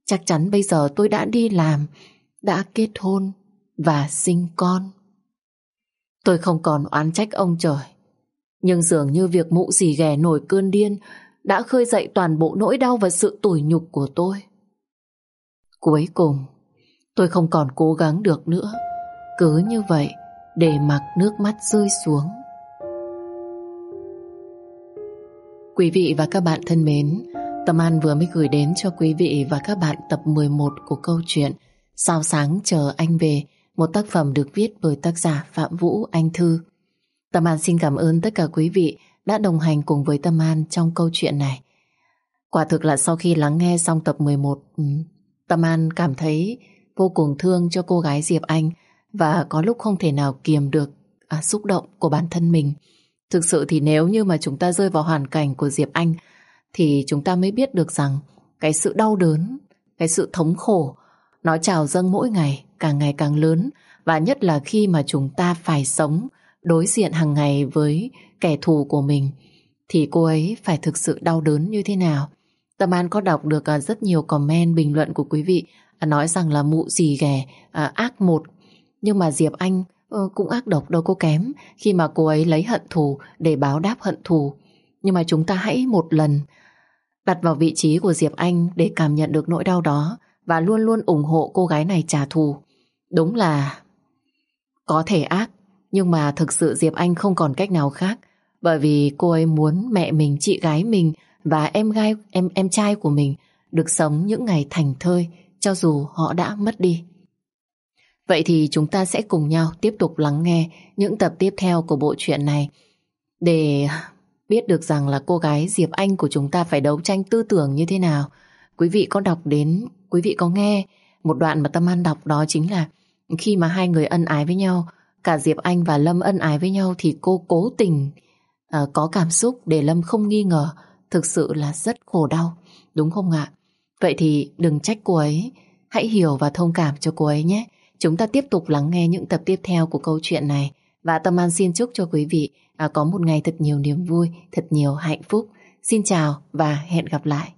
chắc chắn bây giờ tôi đã đi làm, đã kết hôn và sinh con. Tôi không còn oán trách ông trời. Nhưng dường như việc mụ gì ghẻ nổi cơn điên đã khơi dậy toàn bộ nỗi đau và sự tủi nhục của tôi. Cuối cùng, tôi không còn cố gắng được nữa. Cứ như vậy, để mặc nước mắt rơi xuống. Quý vị và các bạn thân mến, Tâm An vừa mới gửi đến cho quý vị và các bạn tập 11 của câu chuyện Sao sáng chờ anh về, một tác phẩm được viết bởi tác giả Phạm Vũ Anh Thư. Tâm An xin cảm ơn tất cả quý vị đã đồng hành cùng với Tâm An trong câu chuyện này. Quả thực là sau khi lắng nghe xong tập 11, ừ, Tâm An cảm thấy vô cùng thương cho cô gái Diệp Anh và có lúc không thể nào kiềm được à, xúc động của bản thân mình. Thực sự thì nếu như mà chúng ta rơi vào hoàn cảnh của Diệp Anh thì chúng ta mới biết được rằng cái sự đau đớn, cái sự thống khổ nó trào dâng mỗi ngày, càng ngày càng lớn và nhất là khi mà chúng ta phải sống đối diện hàng ngày với kẻ thù của mình thì cô ấy phải thực sự đau đớn như thế nào. Tâm An có đọc được à, rất nhiều comment bình luận của quý vị à, nói rằng là mụ gì ghẻ, à, ác một. Nhưng mà Diệp Anh ờ, cũng ác độc đâu có kém khi mà cô ấy lấy hận thù để báo đáp hận thù. Nhưng mà chúng ta hãy một lần đặt vào vị trí của Diệp Anh để cảm nhận được nỗi đau đó và luôn luôn ủng hộ cô gái này trả thù. Đúng là có thể ác, nhưng mà thực sự Diệp Anh không còn cách nào khác bởi vì cô ấy muốn mẹ mình, chị gái mình và em gái em em trai của mình được sống những ngày thành thơi cho dù họ đã mất đi. Vậy thì chúng ta sẽ cùng nhau tiếp tục lắng nghe những tập tiếp theo của bộ truyện này để biết được rằng là cô gái Diệp Anh của chúng ta phải đấu tranh tư tưởng như thế nào. Quý vị có đọc đến, quý vị có nghe một đoạn mà Tâm An đọc đó chính là khi mà hai người ân ái với nhau, cả Diệp Anh và Lâm ân ái với nhau thì cô cố tình uh, có cảm xúc để Lâm không nghi ngờ thực sự là rất khổ đau, đúng không ạ? Vậy thì đừng trách cô ấy, hãy hiểu và thông cảm cho cô ấy nhé. Chúng ta tiếp tục lắng nghe những tập tiếp theo của câu chuyện này. Và Tâm An xin chúc cho quý vị à, có một ngày thật nhiều niềm vui, thật nhiều hạnh phúc. Xin chào và hẹn gặp lại.